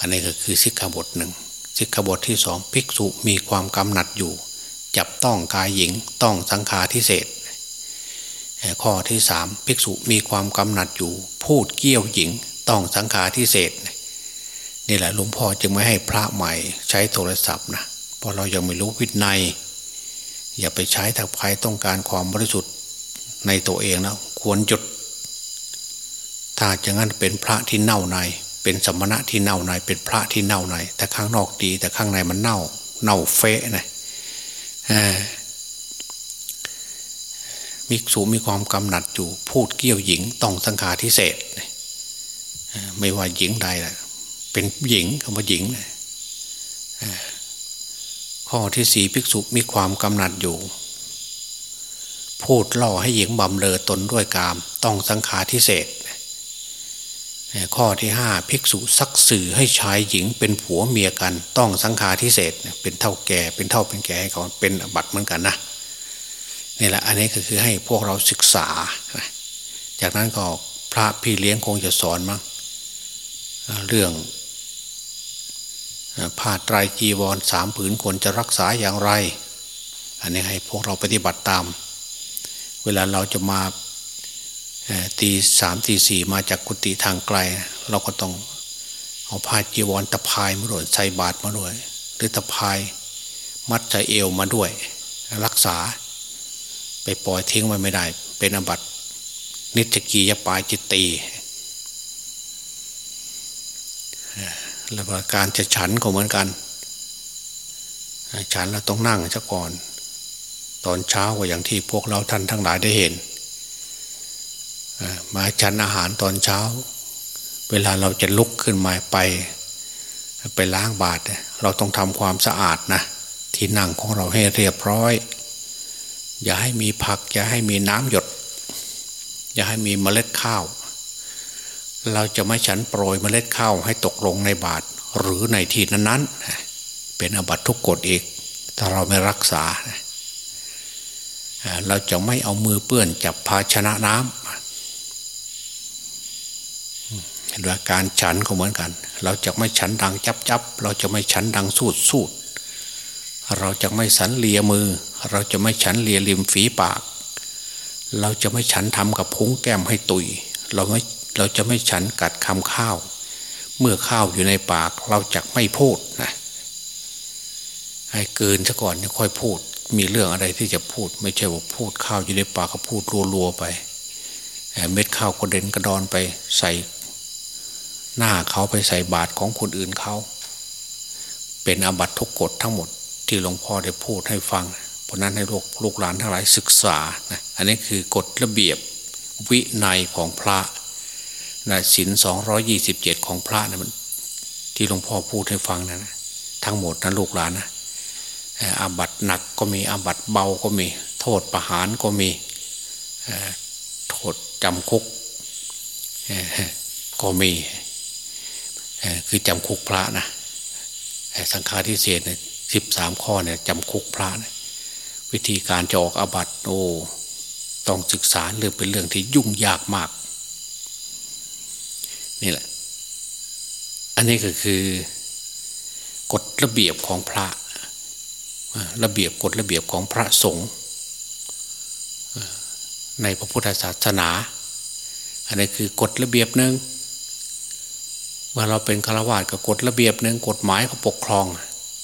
อันนี้ก็คือสิกขาบทหนึ่งสิกขบทที่สองภิกษุมีความกำหนัดอยู่ จับต้องกายหญิงต้องสังฆาทิเศษข้อที่สามภิกษุมีความกำหนัดอยู่ พูดเกี้ยวหญิงต้องสังฆาทิเศษนี่แหละหลวงพ่อจึงไม่ให้พระใหม่ใช้โทรศัพท์นะเพราะเรายังไม่รู้วินัยอย่าไปใช้ถ้าใครต้องการความบริสุทธิ์ในตัวเองนะควรหยุดถ้าจะงั้นเป็นพระที่เน่าใน เป็นสมณะที่เน่าในเป็นพระที่เน่าในแต่ข้างนอกดี แต่ข้างในมันเน่า เน่าเฟะนะมิกษุมีความกำหนัดอยู่ พูดเกี่ยวหญิงต้องสังฆาทิเศษไม่ว่าหญิงใดละเป็นหญิงคำว่าหญิงข้อที่สี่ภิกษุมีความกำหนัดอยู่ พูดล่อให้หญิงบำเลอตนด้วยกาม ต้องสังฆาทิเศษ ข้อที่ห้าภิกษุซักสื่อให้ชายหญิงเป็นผัวเมียกัน ต้องสังฆาทิเศษเป็นเท่าแก่เป็นเท่าเป็นแก่ให้เขาเป็นบัตรเหมือนกันนะนี่แหละอันนี้ก็คือให้พวกเราศึกษา จากนั้นก็พระพี่เลี้ยงคงจะสอนมั้งเรื่องผ้าไตรจีวรสามผืนควรจะรักษาอย่างไร อันนี้ให้พวกเราปฏิบัติตาม เวลาเราจะมา ตีสามตีสี่มาจากกุฏิทางไกล เราก็ต้องเอาผ้าจีวรตะพายมาด้วยใส่บาตรมาด้วยหรือตะพายมัดใจเอวมาด้วย รักษา ไปปล่อยทิ้งไว้ไม่ได้ เป็นอบัตินิจกียปายจิตตีแล้วการจะฉันก็เหมือนกัน ฉันเราต้องนั่งซะก่อน ตอนเช้าก็อย่างที่พวกเราท่านทั้งหลายได้เห็น มาฉันอาหารตอนเช้า เวลาเราจะลุกขึ้นมาไป ไปล้างบาตรเราต้องทำความสะอาดนะที่นั่งของเราให้เรียบร้อย อย่าให้มีผัก อย่าให้มีน้ำหยด อย่าให้มีเมล็ดข้าว เราจะไม่ฉันโปรยเมล็ดข้าวให้ตกลงในบาตรหรือในที่นั้นๆ เป็นอบัตทุกกฎอีก ถ้าเราไม่รักษา เราจะไม่เอามือเปื้อนจับภาชนะน้ำ เรื่อการฉันก็เหมือนกัน เราจะไม่ฉันดังจับจับเราจะไม่ฉันดังสูดสูดเราจะไม่ฉันเลียมือ เราจะไม่ฉันเลียริมฝีปาก เราจะไม่ฉันทำกับพุ้งแก้มให้ตุย เราไม่เราจะไม่ฉันกัดคำข้าว เมื่อข้าวอยู่ในปากเราจะไม่พูดนะให้เกินซะก่อนค่อยพูด มีเรื่องอะไรที่จะพูด ไม่ใช่ว่าพูดข้าวอยู่ในปากก็พูดรัวๆไปเม็ดข้าวกระเด็นกระดอนไปใส่ หน้าเขาไปใส่บาตรของคนอื่นเขา เป็นอบัตทุกกฎทั้งหมดที่หลวงพ่อได้พูดให้ฟัง เพราะนั้นให้ลูกลูกหลานทั้งหลายศึกษานะอันนี้คือกฎระเบียบวินัยของพระนะศินสองยี่สิบเจ็ดของพระนะมันที่หลวงพ่อพูดให้ฟังนะนะทั้งหมดนะลูกหลานนะอาบัตหนักก็มีอาบัตเบาก็มี โทษประหารก็มีโทษจำคุกก็มี คือจำคุกพระนะสังฆาทิเศษเนี่ยสิบสามข้อเนี่ยจำคุกพระนะวิธีการจะออกอาบัตโอ้ต้องศึกษาเรื่องเป็นเรื่องที่ยุ่งยากมาก นี่แหละ อันนี้ก็คือกฎระเบียบของพระระเบียบกฎระเบียบของพระสงฆ์ในพระพุทธศาสนา อันนี้คือกฎระเบียบหนึ่ง เมื่อเราเป็นฆราวาสก็กฎระเบียบหนึ่งกฎหมายเขาปกครอง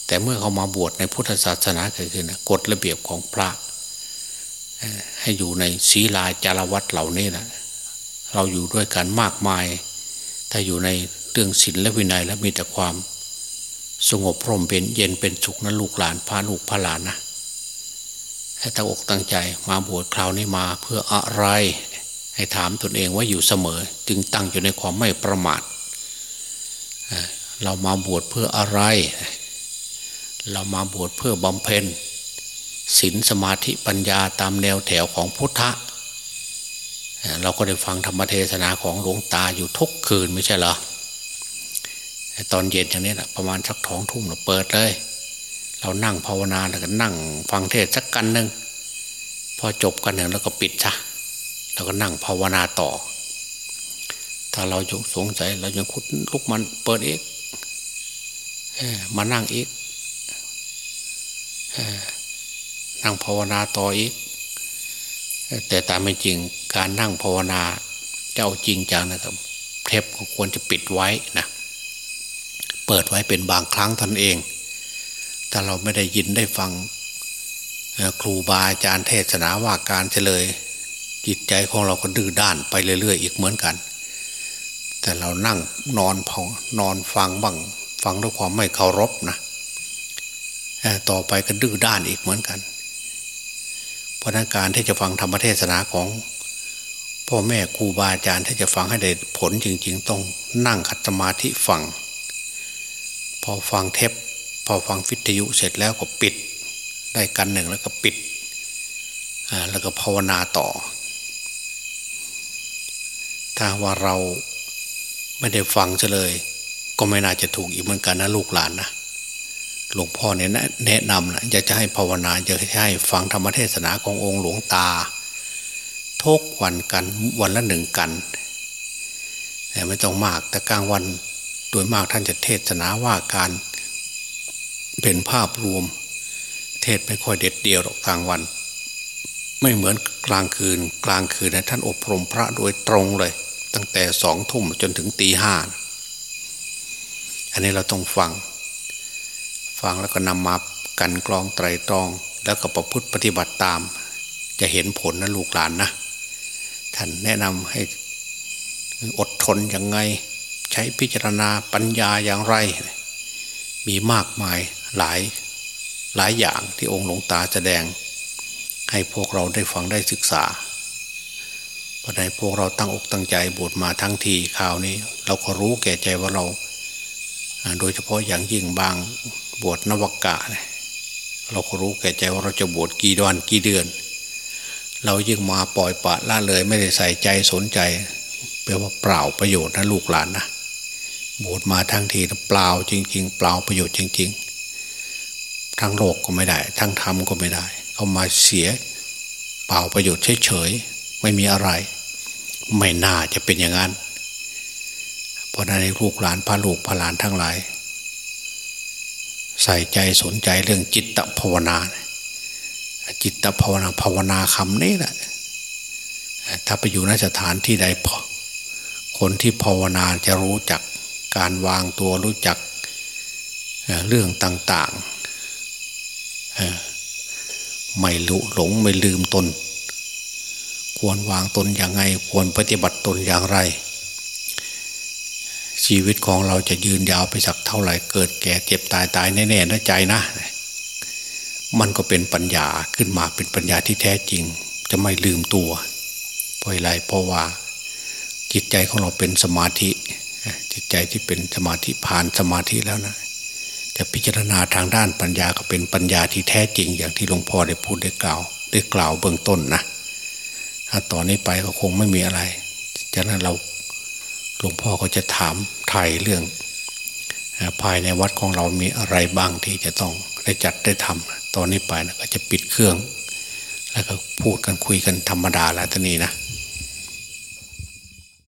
แต่เมื่อเขามาบวชในพุทธศาสนาคือคือกฎระเบียบของพระ ให้อยู่ในศีลาจารวัตเหล่านี้นะเราอยู่ด้วยกันมากมาย ถ้าอยู่ในเรื่องศีลและวินัยแล้วมีแต่ความสงบพร่มเป็นเย็นเป็นสุขนะลูกหลานพาลูกพาหลานนะให้ตั้งอกตั้งใจมาบวชคราวนี้มาเพื่ออะไร ให้ถามตนเองว่าอยู่เสมอ จึงตั้งอยู่ในความไม่ประมาท เรามาบวชเพื่ออะไร เรามาบวชเพื่อบำเพ็ญศีลสมาธิปัญญาตามแนวแถวของพุทธเราก็ได้ฟังธรรมเทศนาของหลวงตาอยู่ทุกคืนไม่ใช่เหรอตอนเย็นอย่างนี้แหละประมาณสักท้องทุ่มเราเปิดเลย เรานั่งภาวนาแล้วก็นั่งฟังเทศสักกันหนึ่งพอจบกันหนึ่งแล้วก็ปิดซะแล้วก็นั่งภาวนาต่อ ถ้าเราสงสัยเรายังคุดลุกมันเปิดเองมานั่งอีกนั่งภาวนาต่ออีก แต่ตามไม่จริงการนั่งภาวนาจะเอาจริงจังนะครับ เทปก็ควรจะปิดไว้นะเปิดไว้เป็นบางครั้งท่านเองถ้าเราไม่ได้ยินได้ฟังครูบาอาจารย์เทศนาว่าการเฉลย จิตใจของเราก็ดื้อด้านไปเรื่อยๆอีกเหมือนกัน แต่เรานั่งนอนพอนอนฟังบ้างฟังด้วยความไม่เคารพนะต่อไปก็ดื้อด้านอีกเหมือนกัน เพราะนั้นการที่จะฟังธรรมเทศนาของพ่อแม่ครูบาอาจารย์ถ้าจะฟังให้ได้ผลจริง ๆ ต้องนั่งขัดสมาธิฟัง พอฟังเทปพอฟังวิทยุเสร็จแล้วก็ปิด ได้กันหนึ่งแล้วก็ปิดแล้วก็ภาวนาต่อ ถ้าว่าเรา ไม่ได้ฟังเลย ก็ไม่น่าจะถูกอีกเหมือนกันนะลูกหลานนะหลวงพ่อเนี่ยแนะนำนะอยากจะให้ภาวนาอยากจะให้ฟังธรรมเทศนาขององค์หลวงตาทุกวันกันวันละหนึ่งกันแต่ไม่ต้องมากแต่กลางวันโดยมากท่านจะเทศนาว่าการเป็นภาพรวม เทศไม่ค่อยเด็ดเดียวหรอกกลางวัน ไม่เหมือนกลางคืน กลางคืนนะท่านอบรมพระโดยตรงเลย ตั้งแต่สองทุ่มจนถึงตีห้าอันนี้เราต้องฟัง ฟังแล้วก็นำมากันกรองไตรตรอง แล้วก็ประพฤติปฏิบัติตาม จะเห็นผลนะลูกหลานนะท่านแนะนำให้อดทนยังไง ใช้พิจารณาปัญญาอย่างไร มีมากมายหลายหลายอย่างที่องค์หลวงตาแสดง ให้พวกเราได้ฟังได้ศึกษา ราะในพวกเราตั้งอกตั้งใจบวชมาทั้งทีข่าวนี้ เราก็รู้แก่ใจว่าเรา โดยเฉพาะอย่างยิ่งบางบวชนวกะเนี่ยเราก็รู้แก่ใจว่าเราจะบวชกี่วันกี่เดือน เรายิ่งมาปล่อยปะละเลยไม่ได้ใส่ใจสนใจแปลว่าเปล่าประโยชน์นะลูกหลานนะบวชมาทั้งทีเปล่าจริง ๆ เปล่าประโยชน์จริง ๆ ทั้งโลกก็ไม่ได้ ทั้งธรรมก็ไม่ได้ เขามาเสีย เปล่าประโยชน์เฉยๆไม่มีอะไร ไม่น่าจะเป็นอย่างนั้น เพราะนั้นลูกหลานพระลูกพระหลานทั้งหลาย ใส่ใจสนใจเรื่องจิตภาวนาจิตภาวนาภาวนาคำนี้แหละถ้าไปอยู่ในสถานที่ใดคนที่ภาวนาจะรู้จักการวางตัวรู้จักเรื่องต่างๆไม่ลุหลงไม่ลืมตน ควรวางตนอย่างไง ควรปฏิบัติตนอย่างไร ชีวิตของเราจะยืนยาวไปสักเท่าไหร่เกิดแก่เจ็บตายตายแน่ๆนะใจนะ มันก็เป็นปัญญาขึ้นมาเป็นปัญญาที่แท้จริง จะไม่ลืมตัวเพราะอะไรเพราะว่า จิตใจของเราเป็นสมาธิ จิตใจที่เป็นสมาธิผ่านสมาธิแล้วนะจะพิจารณาทางด้านปัญญาก็เป็นปัญญาที่แท้จริง อย่างที่หลวงพ่อได้พูดได้กล่าว ได้กล่าวเบื้องต้นนะ ต่อนนี้ไปก็คงไม่มีอะไร จากนั้นเราหลวงพ่อก็จะถามไทยเรื่อง ภายในวัดของเรามีอะไรบ้างที่จะต้องได้จัดได้ทำตอนนี้ไปนะก็จะปิดเครื่อง แล้วก็พูดกันคุยกันธรรมดาแล้วตอนนี้นะ